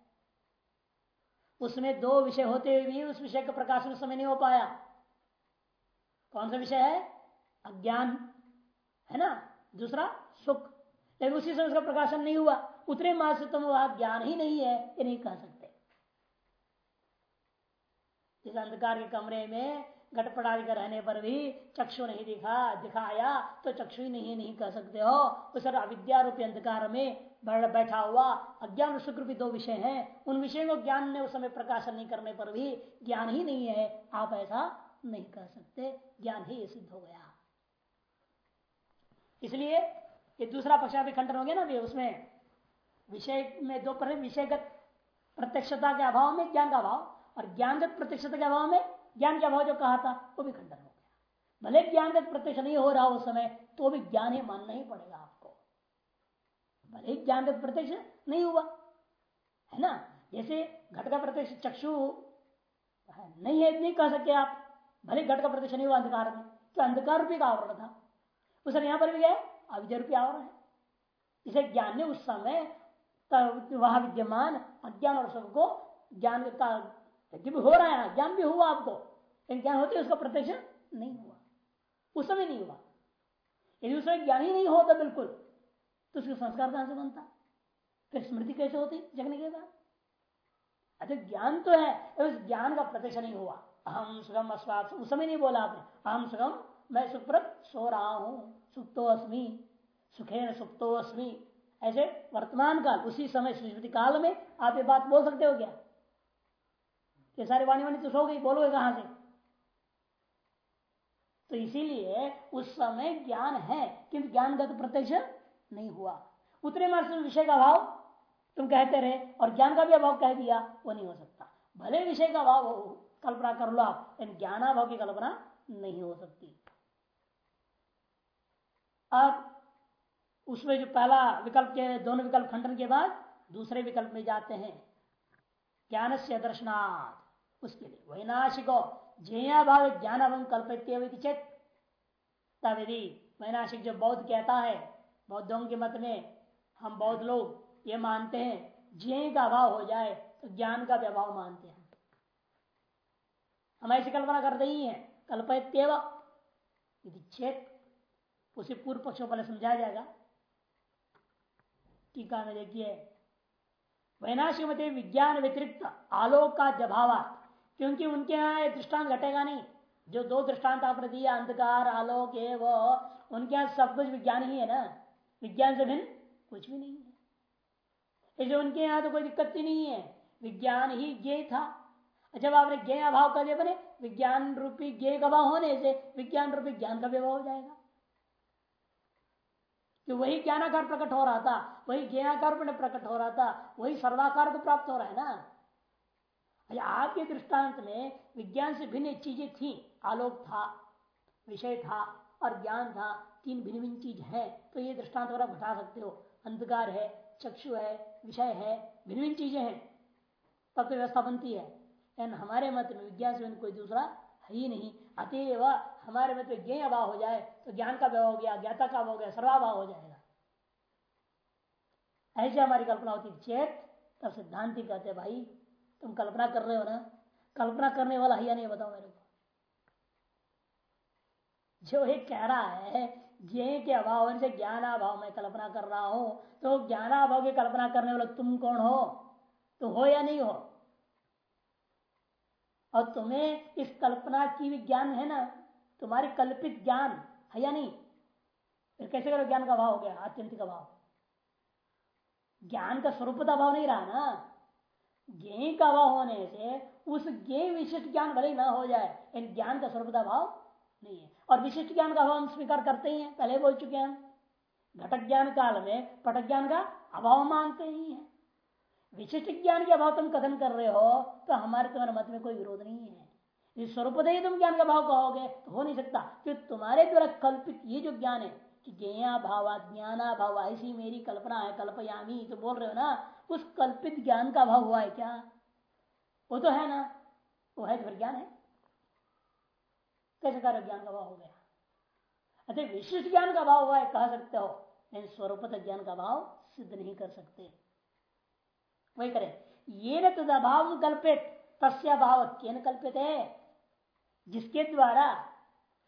उसमें दो विषय होते हुए भी उस विषय का प्रकाशन उस समय नहीं हो पाया। कौन सा विषय है? अज्ञान, है ना? दूसरा, सुख। लेकिन उसी समय उसका प्रकाशन नहीं हुआ। उतने मास से तुम वह ज्ञान ही नहीं है, ये नहीं कह सकते। इस अंधकार के कमरे में घटपटादि का रहने पर भी चक्षु नहीं दिखा, दिखाया तो चक्षु ही नहीं नहीं कह सकते हो। उस अविद्या रूपी अंधकार में बैठा हुआ अज्ञान सुख रूपी दो विषय हैं। उन विषयों को ज्ञान ने उस समय प्रकाशन नहीं करने पर भी ज्ञान ही नहीं है। आप ऐसा नहीं कह सकते। ज्ञान ही सिद्ध हो गया। इसलिए ये दूसरा पक्ष भी खंडन हो गया ना भी उसमें। विषय में दो पर विषयगत प्रत्यक्षता के अभाव में ज्ञान का अभाव और ज्ञानगत प्रत्यक्षता के अभाव में ज्ञान के अभाव जो कहा था वो भी खंडन हो गया। भले ज्ञानगत प्रत्यक्ष नहीं हो रहा उस समय तो भी ज्ञान ही मानना ही पड़ेगा आपको। भले ज्ञानगत प्रत्यक्ष नहीं हुआ, है ना? जैसे घट का प्रत्यक्ष चक्षु नहीं है, नहीं कह सकते आप। भले घट का प्रत्यक्ष नहीं हुआ अंधकार में तो अंधकार रूपी का आवरण था। उस समय यहाँ पर भी गए अविद्या रूपी आवरण है। इसे ज्ञान ने उस समय वहाँ विद्यमान अज्ञान और सबको ज्ञान का यज्ञ भी हो रहा है, ज्ञान भी हुआ आपको, लेकिन ज्ञान होते उसका प्रत्यक्ष नहीं हुआ। उस समय नहीं हुआ। यदि उसमें ज्ञान ही नहीं होता बिल्कुल तो उसका संस्कार कहाँ से बनता? फिर स्मृति कैसे होती? जगने के बाद। अच्छा ज्ञान तो है उस ज्ञान का प्रत्यक्ष नहीं हुआ। अहम सुगम अस्वाद उस समय नहीं बोला आपने। अहम सुगम मैं सुप्रत सो रहा हूँ, सुप्तो अस्मी सुखे सुप्तो अस्मी। ऐसे वर्तमान काल, उसी समय काल में आप ये बात बोल सकते हो क्या? ये सारी वाणी वाणी तो सो गई, बोलोगे कहाँ से? तो इसीलिए उस समय ज्ञान है, किंतु ज्ञानगत प्रत्यक्ष नहीं हुआ। उतने मार्ग से विषय का भाव तुम कहते रहे, और ज्ञान का भी अभाव कह दिया, वो नहीं हो सकता। भले विषय का भाव हो, कल्पना कर लो आप, लेकिन ज्ञानाभाव की कल्पना नहीं हो सकती। अब उसमें जो पहला विकल्प के, दोनों विकल्प खंडन के बाद दूसरे विकल्प में जाते हैं। ज्ञान से दर्शनाथ उसके लिए वैनाशिको जेया भाव ज्ञान अवम कल्पत्य चेत तब यदि वैनाशिक जो बौद्ध कहता है बौद्धों के मत में हम बौद्ध लोग ये मानते हैं जे का अभाव हो जाए तो ज्ञान का भी अभाव मानते हैं हम ऐसी कल्पना करते ही हैं कल्पत्यव यदि चेत उसे पूर्व पक्षों पर समझाया जाएगा टीका में देखिए वैनाशिक मत विज्ञान व्यतिरिक्त आलोक का जभावा क्योंकि उनके यहाँ दृष्टांत घटेगा नहीं। जो दो दृष्टांत आपने दिया अंधकार, आलोक है वो, उनके यहाँ सब कुछ विज्ञान ही है ना। विज्ञान से भिन्न कुछ भी नहीं है। जो उनके यहाँ तो कोई दिक्कत ही नहीं है। विज्ञान ही ज्ञ था। जब आपने ज्ञ अभाव कर दिया बने विज्ञान रूपी ज्ञ का होने से विज्ञान रूपी ज्ञान का व्यवहार हो जाएगा। कि वही ज्ञानाकार प्रकट हो रहा था, वही ज्ञानाकार प्रकट हो रहा था, वही सर्वाकार को प्राप्त हो रहा है ना। आपके दृष्टांत में विज्ञान से भिन्न चीज़ें थी। आलोक था, विषय था और ज्ञान था। तीन भिन्न भिन्न चीज़ है। तो ये दृष्टांत वगैरह बता सकते हो। अंधकार है, चक्षु है, विषय है भिन्न भिन्न चीज़ें हैं। तब तो व्यवस्था बनती है। लेकिन हमारे मत में विज्ञान से कोई दूसरा है ही नहीं। अतएव हमारे मत में ज्ञ अभाव हो जाए तो ज्ञान का व्यव हो गया, ज्ञाता का अभाव हो गया, सर्वाभाव हो जाएगा। ऐसे हमारी कल्पना होती चेत तब सिद्धांति कहते भाई तुम कल्पना कर रहे हो ना? कल्पना करने वाला है या नहीं बताओ मेरे को। जो ये कह रहा है ज्ञ के अभाव से ज्ञानाभाव में कल्पना कर रहा हूँ। तो ज्ञानाभाव की कल्पना करने वाला तुम कौन हो? तो हो या नहीं हो? और तुम्हें इस कल्पना की भी ज्ञान है ना? तुम्हारी कल्पित ज्ञान है या नहीं? फिर कैसे करो ज्ञान का अभाव हो गया, आत्यंतिक अभाव। ज्ञान का स्वरूप अभाव नहीं रहा ना? ज्ञ का अभाव होने से उस ज्ञ विशिष्ट ज्ञान भले ना हो जाए इन ज्ञान का स्वरूप भाव नहीं है। और विशिष्ट ज्ञान का अभाव हम स्वीकार करते ही हैं, पहले बोल चुके हैं घटक ज्ञान काल में पटक ज्ञान का अभाव मानते ही हैं। विशिष्ट ज्ञान के अभाव तुम कथन कर रहे हो तो हमारे तुम्हारे मत में कोई विरोध नहीं है। यदि स्वरूप तुम ज्ञान का भाव कहोगे तो हो नहीं सकता, क्योंकि तुम्हारे द्वारा कल्पित ये जो ज्ञान है, कि ज्ञा भाव ज्ञाना भाव ऐसी मेरी कल्पना है, कल्पयामी तो बोल रहे हो ना उस कल्पित ज्ञान का अभाव हुआ है क्या? वो तो है ना। वो है तो ज्ञान है? कैसे कार्य ज्ञान का भाव हो गया? अतः विशिष्ट ज्ञान का भाव हुआ है, कह सकते हो। लेकिन स्वरूप ज्ञान का भाव सिद्ध नहीं कर सकते। वही करें। ये न तदाभाव कल्पित, तस्या भाव केन कल्पित है? जिसके द्वारा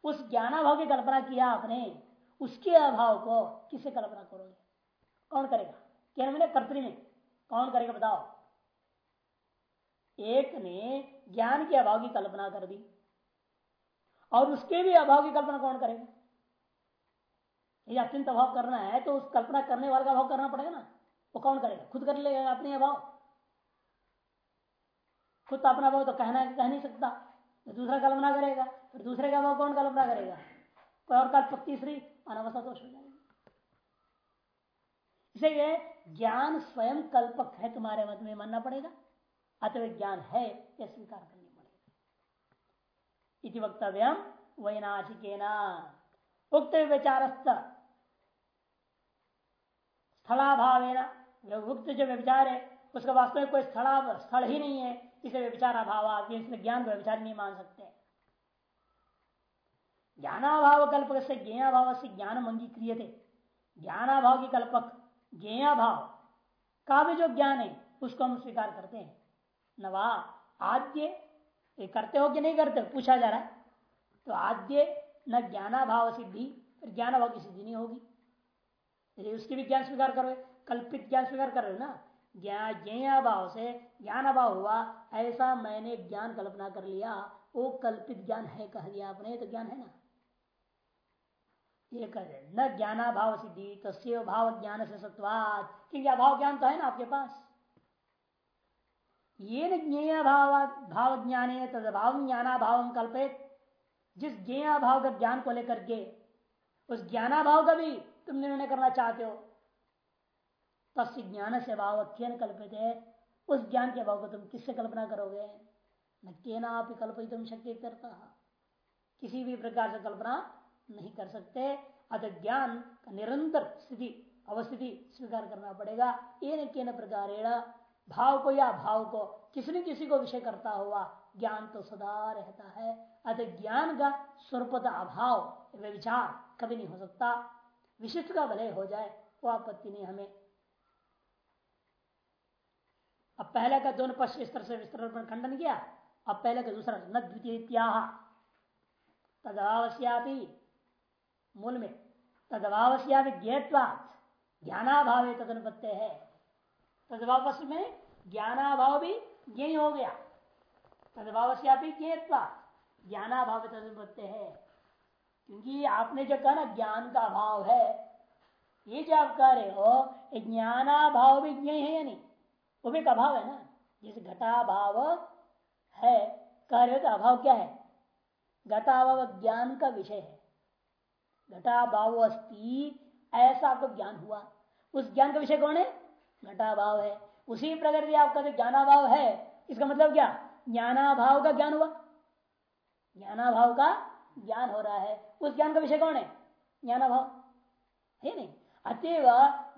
उस ज्ञानाभाव की कल्पना किया आपने, उसके अभाव को किसे कल्पना करोगे? कौन करेगा? क्या मैंने कर्तरी में कौन करेगा बताओ? एक ने ज्ञान के अभाव की कल्पना कर दी। और उसके भी अभाव की कल्पना कौन करेगा? ये अत्यंत अभाव करना है तो उस कल्पना करने वाले का अभाव करना पड़ेगा ना। वो कौन करेगा? खुद कर लेगा अपने अभाव। खुद तो अपना अभाव तो कहना, कह नहीं सकता। तो दूसरा कल्पना करेगा। फिर दूसरे का अभाव कौन कल्पना करेगा? कोई और कल तीसरी अनवस्था दोष हो जाएगी। इसे ज्ञान स्वयं कल्पक है तुम्हारे मत में मानना पड़ेगा। अतः ज्ञान है, यह स्वीकार करनी पड़ेगा। इति वक्तव्यम वैनाशिकेना। उक्त विचारस्थ स्थलाभाव उक्त जो विचार है, उसका वास्तव में कोई स्थला स्थल ही नहीं है। इसे विचार अभाव इसलिए ज्ञान को विचार नहीं मान सकते। ज्ञानाभाव कल्पक से ज्ञाभाव से ज्ञान अंगीक्रिय थे ज्ञानाभाव की कल्पक ज्ञाभाव का भी जो ज्ञान है, उसको हम स्वीकार करते हैं। नवा, आद्य करते हो कि नहीं करते पूछा जा रहा है। तो आद्य न ज्ञानाभाव सिद्धि, फिर ज्ञानाभाव की सिद्धि नहीं होगी। उसकी भी ज्ञान स्वीकार करो कल्पित ज्ञान स्वीकार कर रहे हो ना? ज्ञान भाव से ज्ञान अभाव हुआ, ऐसा मैंने ज्ञान कल्पना कर लिया, वो कल्पित ज्ञान है, कह दिया आपने तो ज्ञान है ना? ये कह न ज्ञानाभाव सिद्धि तस्व भाव ज्ञान से सत्वाद क्योंकि अभाव ज्ञान तो है ना आपके पास। ये न ज्ञेय भाव भाव ज्ञान तद अभाव ज्ञानाभाव कल्पित जिस ज्ञेय भाव का ज्ञान को लेकर के, उस ज्ञानाभाव का भी तुम निर्णय करना चाहते हो तस् ज्ञान से भाव अख्यन कल्पित है उस ज्ञान के भाव को तुम किससे कल्पना करोगे? न केना आप कल्पित शक्ति करता किसी भी प्रकार से कल्पना नहीं कर सकते। अतः ज्ञान का निरंतर स्थिति, अवस्थिति स्वीकार करना पड़ेगा। ये न प्रकार भाव को या भाव को किसी न किसी को विषय करता हुआ ज्ञान तो सदा रहता है। अतः ज्ञान का स्वरूपता अभाव विचार कभी नहीं हो सकता। विशिष्ट का भले हो जाए, वो आपत्ति नहीं हमें। अब पहले का दोनों पक्ष इस तरह से विस्तरण खंडन किया। अब पहले का दूसरा न द्वितीय तदभावश्यापी मूल में तदभावश्यापी ज्ञातवाद ज्ञानाभाव तदनुपत्य है। तदभाव में ज्ञानाभाव भी ज्ञ हो गया। तदभावश्यापी ज्ञातवाद ज्ञानाभाव तदनुपत्य है। क्योंकि आपने जो कहा ना, ज्ञान का अभाव है, ये जो आप कह रहे हो ज्ञानाभाव भी ज्ञ है या नहीं? वो भी एक अभाव है ना। जैसे घटाभाव है, कह रहे तो अभाव क्या है? घटाभाव ज्ञान का विषय है। घटाभाव अस्थि ऐसा आपको ज्ञान हुआ। उस ज्ञान का विषय कौन है? घटाभाव है। उसी प्रकार प्रकृति आपका जो ज्ञानाभाव है, इसका मतलब क्या? ज्ञानाभाव का ज्ञान हुआ। ज्ञानाभाव का ज्ञान हो रहा है। उस ज्ञान का विषय कौन है? ज्ञानाभाव। है नहीं? अतएव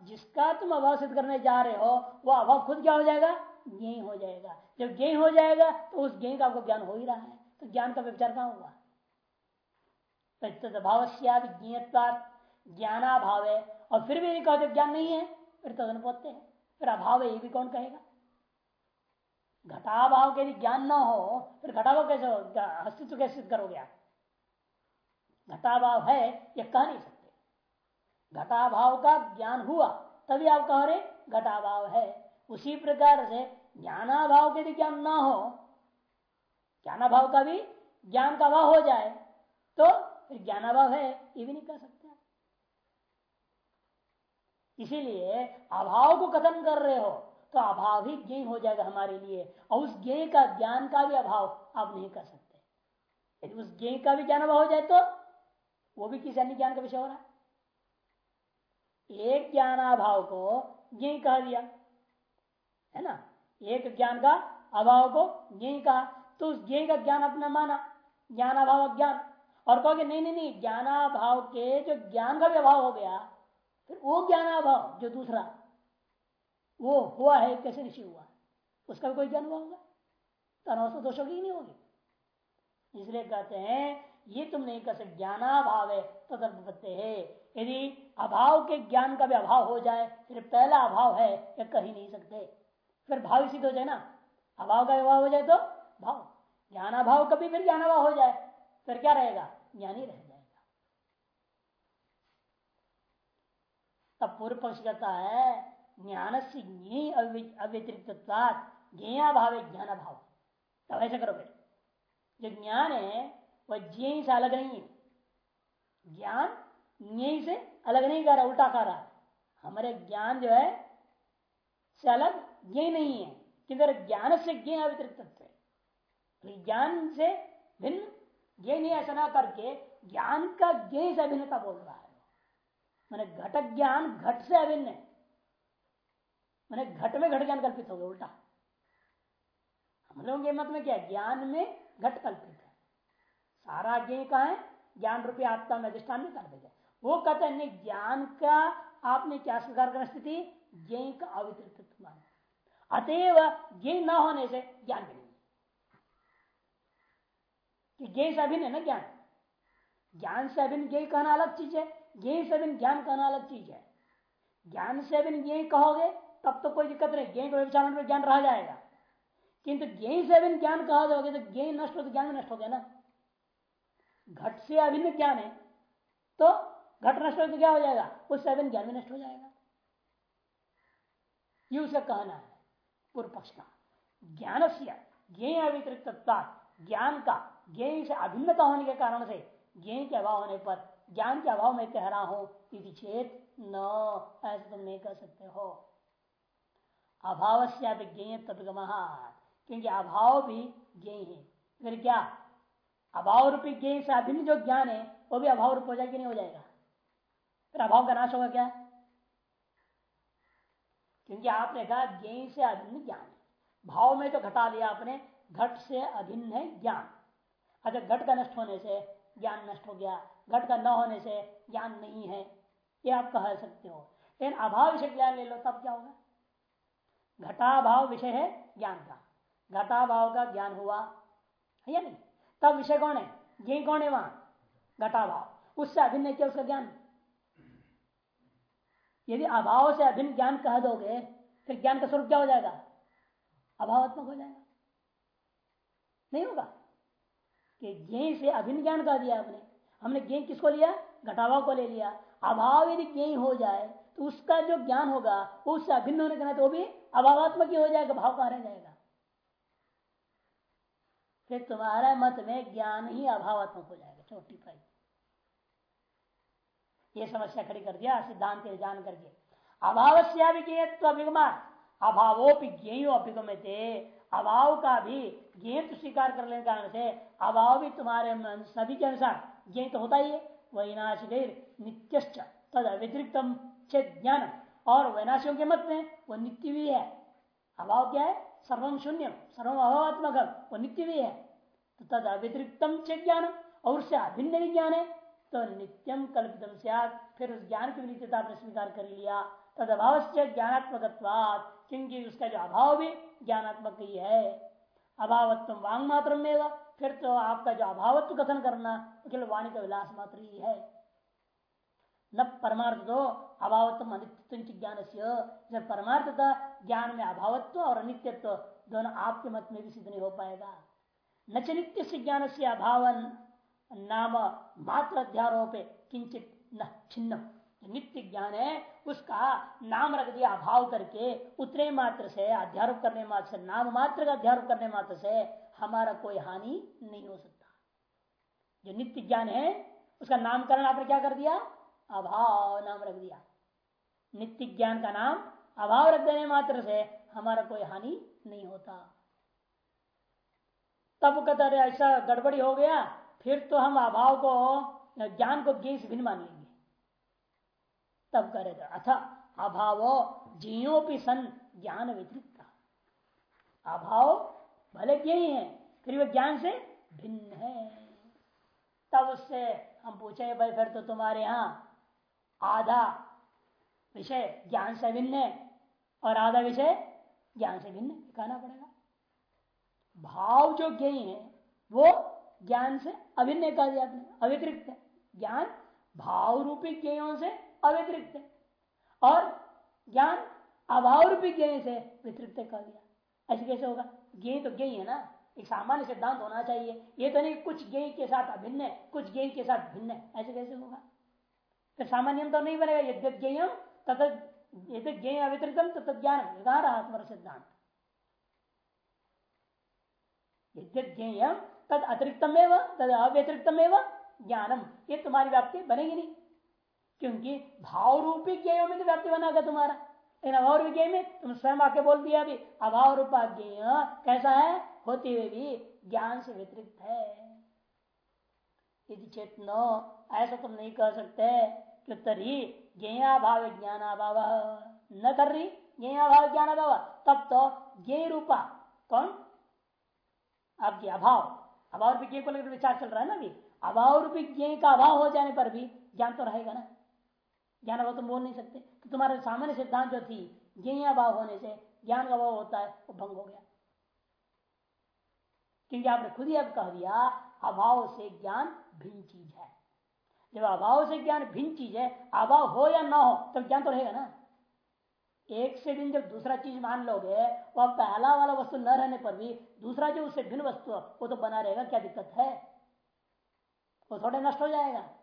जिसका तुम अभाव सिद्ध करने जा रहे हो, वो अभाव खुद क्या हो जाएगा? ज्ञ हो जाएगा। जब ज्ञ हो जाएगा तो उस ज्ञ का आपको ज्ञान हो ही रहा है। तो ज्ञान का विचार कहाँ हुआ? अभाव ज्ञानाभाव। है और फिर भी कहते ज्ञान नहीं है, फिर तो अनुपत्य है। फिर अभाव है, ये भी कौन कहेगा? घटाभाव के यदि ज्ञान न हो, फिर घटाभाव कैसे हो? अस्तित्व कैसे करोगे आप? घटाभाव है यह कह नहीं सकते। घटाभाव का ज्ञान हुआ, तभी आप कह रहे, घटाभाव है। उसी प्रकार से ज्ञानाभाव के यदि ज्ञान ना हो, ज्ञानाभाव का भी ज्ञान का अभाव हो जाए तो फिर ज्ञानाभाव है, ये भी नहीं कह सकते इसीलिए अभाव को कथन कर रहे हो तो अभाव ही ज्ञ हो जाएगा हमारे लिए, और उस ज्ञ का ज्ञान का भी अभाव आप नहीं कर सकते। यदि उस ज्ञ का भी ज्ञान अभाव हो जाए तो वो भी किसी अन्य ज्ञान का विषय हो रहा है। एक ज्ञानाभाव को ज्ञ कह दिया, है ना? एक ज्ञान का अभाव को ज्ञ कहा तो उस ज्ञ का ज्ञान अपना माना ज्ञान अभाव ज्ञान और कहोगे, नहीं नहीं नहीं, ज्ञानाभाव के जो ज्ञान का भी अभाव हो गया, फिर वो ज्ञानाभाव, जो दूसरा, वो हुआ है, कैसे निश्चय हुआ उसका भी कोई ज्ञान हुआ होगा तो अनवस्था दोष होगी नहीं होगी। इसलिए कहते हैं, ये तुम नहीं कर सकते, ज्ञानाभाव है तो तदर्पत्य है। यदि अभाव के ज्ञान का भी अभाव हो जाए, फिर पहला अभाव है यह कर ही नहीं सकते। फिर भाव सिद्ध हो जाए ना। अभाव का अभाव हो जाए तो भाव ज्ञान अभाव कभी फिर ज्ञान अभाव हो जाए, फिर क्या रहेगा? ज्ञानी रह जाएगा। तब पूर्व पक्ष कहता है ज्ञान से अव्यतिरिक्त ज्ञा भाव ज्ञान भाव तब ऐसा करोगे। जो ज्ञान है, वह ज्ञ से अलग नहीं है। ज्ञान ज्ञ से अलग नहीं कर रहा, उल्टा कर रहा हमारे ज्ञान जो है, से अलग ज्ञ नहीं है। किंतु ज्ञान से ज्ञ अवितरिक्त है ज्ञान से भिन्न ज्ञ नहीं ऐसा ना करके ज्ञान का ज्ञ से अभिन्नता बोल रहा है। मैंने घटक ज्ञान घट से अभिन्न है। मैंने घट में घट ज्ञान कल्पित हो गया, उल्टा। हम लोगों के मत में क्या ज्ञान में घट कल्पित है। सारा ज्ञ कहा है? ज्ञान रूपी आत्मा में अधिष्ठान में कर देगा वो कहते हैं ज्ञान का आपने क्या स्वीकार करना स्थिति? ज्ञ का अवितरित माना। अतएव ज्ञ न होने से ज्ञान भी नहीं। कि ज्ञ से अभिन्न है ना ज्ञान? ज्ञान से अभिन्न ज्ञ कहना अलग चीज़ है। ज्ञ से अभिन्न ज्ञान कहना अलग चीज़ है। ज्ञान से अभिन्न ज्ञ कहोगे, तब तो कोई दिक्कत नहीं। ज्ञ को विचारण में ज्ञान रह जाएगा। किंतु ज्ञ से अभिन्न ज्ञान कहा जाओगे तो ज्ञ नष्ट हो तो ज्ञान नष्ट हो गया ना। घट से अभिन्न ज्ञान है तो घट नष्ट हो तो क्या हो जाएगा? उससे अभिन्न ज्ञान नष्ट हो जाएगा। ये उसे कहना है। पूर्व पक्ष का ज्ञान से ज्ञ अवितरित ज्ञान का ज्ञ से अभिन्नता होने के कारण से ज्ञ के अभाव होने पर, ज्ञान के अभाव में कह रहा हूँ यदि चेत न, ऐसे तुम नहीं कर सकते हो। अभाव से क्योंकि अभाव भी ज्ञ है। फिर क्या? अभाव रूपी ज्ञ से अभिन्न जो ज्ञान है, वो भी अभाव रूप हो जाएगा नहीं हो जाएगा? फिर अभाव का नाश होगा क्या? क्योंकि आपने कहा ज्ञ से अभिन्न ज्ञान भाव में तो घटा लिया आपने, घट से अभिन्न है ज्ञान। अच्छा घट का नष्ट होने से ज्ञान नष्ट हो गया, घट का न होने से ज्ञान नहीं है, ये आप कह सकते हो। लेकिन अभाव विषय ज्ञान ले लो, तब क्या होगा? घटाभाव विषय है ज्ञान का। घटाभाव का ज्ञान हुआ, है या नहीं? तब विषय कौन है? ज्ञ कौन है वहाँ? घटाभाव। उससे अभिन्न क्या उसका ज्ञान? यदि अभाव से अभिन्न ज्ञान कह दोगे, फिर ज्ञान का स्वरूप क्या हो जाएगा? अभावात्मक हो जाएगा। नहीं होगा? कि ज्ञ से अभिन्न ज्ञान कह दिया आपने। हमने ज्ञ किसको लिया? घटावा को ले लिया। अभाव यदि ज्ञ हो जाए तो उसका जो ज्ञान होगा उससे अभिन्न होने का तो वो भी अभावात्मक ही हो जाएगा, भाव कहा रह जाएगा? फिर तुम्हारा मत में ज्ञान ही अभावात्मक हो जाएगा छोटी पाई ये समस्या खड़ी कर दिया, सिद्धांत जान करके। अभाव से अभावोपि ज्ञो अभिगमते अभाव का भी ज्ञ स्वीकार कर लेने कारण से अभाव भी तुम्हारे सभी के अनुसार। ज्ञ तो होता ही है। वैनाशिक नित्यश्च तद व्यतिरिक्तम ज्ञान और वैनाशियों के मत में वो नित्य भी है। अभाव क्या है? सर्वम शून्य सर्वम अभावात्मक वो नित्य भी है। तो तद व्यतिरिक्तम च ज्ञान और उससे अभिन्न भी ज्ञान है। तो नित्यम कल्पितम फिर उस ज्ञान की नित्यता आपने स्वीकार कर लिया। तद अभाव से ज्ञानात्मक क्योंकि उसका जो अभाव भी ज्ञानात्मक ही है। अभावत्व वांग मात्र में फिर तो आपका जो अभावत्व कथन करना केवल वाणी का विलास मात्र ही है। न परमार्थ तो अभावत्व अनित्य ज्ञान से परमार्थता ज्ञान में अभावत्व और अनित्यत्व दोनों आपके मत में भी सिद्ध नहीं हो पाएगा। न च नित्य से ज्ञान से अभावन नाम मात्र अध्यारोपे किंचित न छिन्न नित्य ज्ञान है, उसका नाम रख दिया अभाव करके उतने मात्र से, अध्यारोप करने मात्र से, नाम मात्र का अध्यारोप करने मात्र से, हमारा कोई हानि नहीं हो सकता। जो नित्य ज्ञान है, उसका नामकरण आपने क्या कर दिया? अभाव नाम रख दिया। नित्य ज्ञान का नाम अभाव रख देने मात्र से, हमारा कोई हानि नहीं होता। तब कहते ऐसा गड़बड़ी हो गया, फिर तो हम अभाव को, ज्ञान को ज्ञ से भिन्न मान लेंगे तब करेगा। अथ अभाव जियो सन ज्ञान व्यतिरिक्त। अभाव भले ही है, फिर वह ज्ञान से भिन्न है। तब उससे हम पूछे, भाई, फिर तो तुम्हारे यहाँ आधा विषय ज्ञान से भिन्न है और आधा विषय ज्ञान से भिन्न कहना पड़ेगा। भाव जो ज्ञ है, वो ज्ञान से अभिन्न कह दिया आपने। अवितरिक्त है। ज्ञान भाव रूपी ज्ञों से अव्यतिरिक्त और ज्ञान अभाव रूपी ज्ञ से वितरिक्त कर दिया। ऐसे कैसे होगा? ज्ञ तो ज्ञ है ना। एक सामान्य सिद्धांत होना चाहिए। ये तो नहीं कुछ ज्ञ के साथ अभिन्न है, कुछ ज्ञ के साथ भिन्न है। ऐसे कैसे होगा? फिर सामान्य तो नहीं बनेगा। यद्य ज्ञ तथा ज्ञ अवितरितम तथा ज्ञान कहा रहा तुम्हारा सिद्धांत यद्य तद अतिरिक्तम तद अव्यतिरिक्तम ज्ञानम। ये तुम्हारी व्याप्ति बनेगी नहीं। क्योंकि भाव रूपी ज्ञ में तो व्याप्ति बना गया तुम्हारा। लेकिन अभाव रूपी में तुम स्वयं आके बोल दिया अभी अभाव रूपा ज्ञ कैसा है? होते हुए भी ज्ञान से व्यतिरिक्त है। यदि चेतनो ऐसा तुम नहीं कह सकते कि तरी ज्ञाभाव ज्ञानाभाव। न कर रही ज्ञाभाव ज्ञानाभाव, तब तो ज्ञ रूपा कौन? आपकी अभाव अभाव। रूपी ज्ञ को लेकर विचार चल रहा है ना अभी। अभाव रूपी ज्ञ का अभाव हो जाने पर भी ज्ञान तो रहेगा ना। ज्ञान अभाव तुम बोल नहीं सकते। तो तुम्हारे सामान्य सिद्धांत जो थी ज्ञ अभाव होने से ज्ञान का अभाव होता है, वो भंग हो गया। क्योंकि आपने खुद ही अब कह दिया, अभाव से ज्ञान भिन्न चीज़ है। जब अभाव से ज्ञान भिन्न चीज़ है, अभाव हो या ना हो, तब तो ज्ञान तो रहेगा ना। एक से दिन जब दूसरा चीज़ मान लोगे, वह पहला वाला वस्तु न रहने पर भी दूसरा जो उससे भिन्न वस्तु वो तो बना रहेगा, क्या दिक्कत है? वो थोड़े नष्ट हो जाएगा।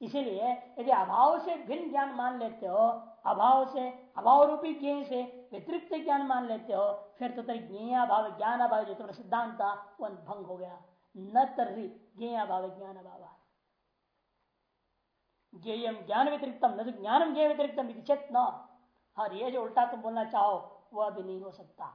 इसीलिए यदि अभाव से भिन्न ज्ञान मान लेते हो अभाव से अभाव रूपी ज्ञ से व्यतिरिक्त ज्ञान मान लेते हो, फिर तो ज्ञाभाव ज्ञान अभाव जो तुम्हारा सिद्धांत था वह भंग हो गया। न तर्री ज्ञाभाव ज्ञान अभाव ज्ञेयम ज्ञान व्यतिरिक्तम, न तो ज्ञानम ज्ञ व्यतिरिक्तम चेत न। और ये जो उल्टा तुम बोलना चाहो वह भी नहीं हो सकता।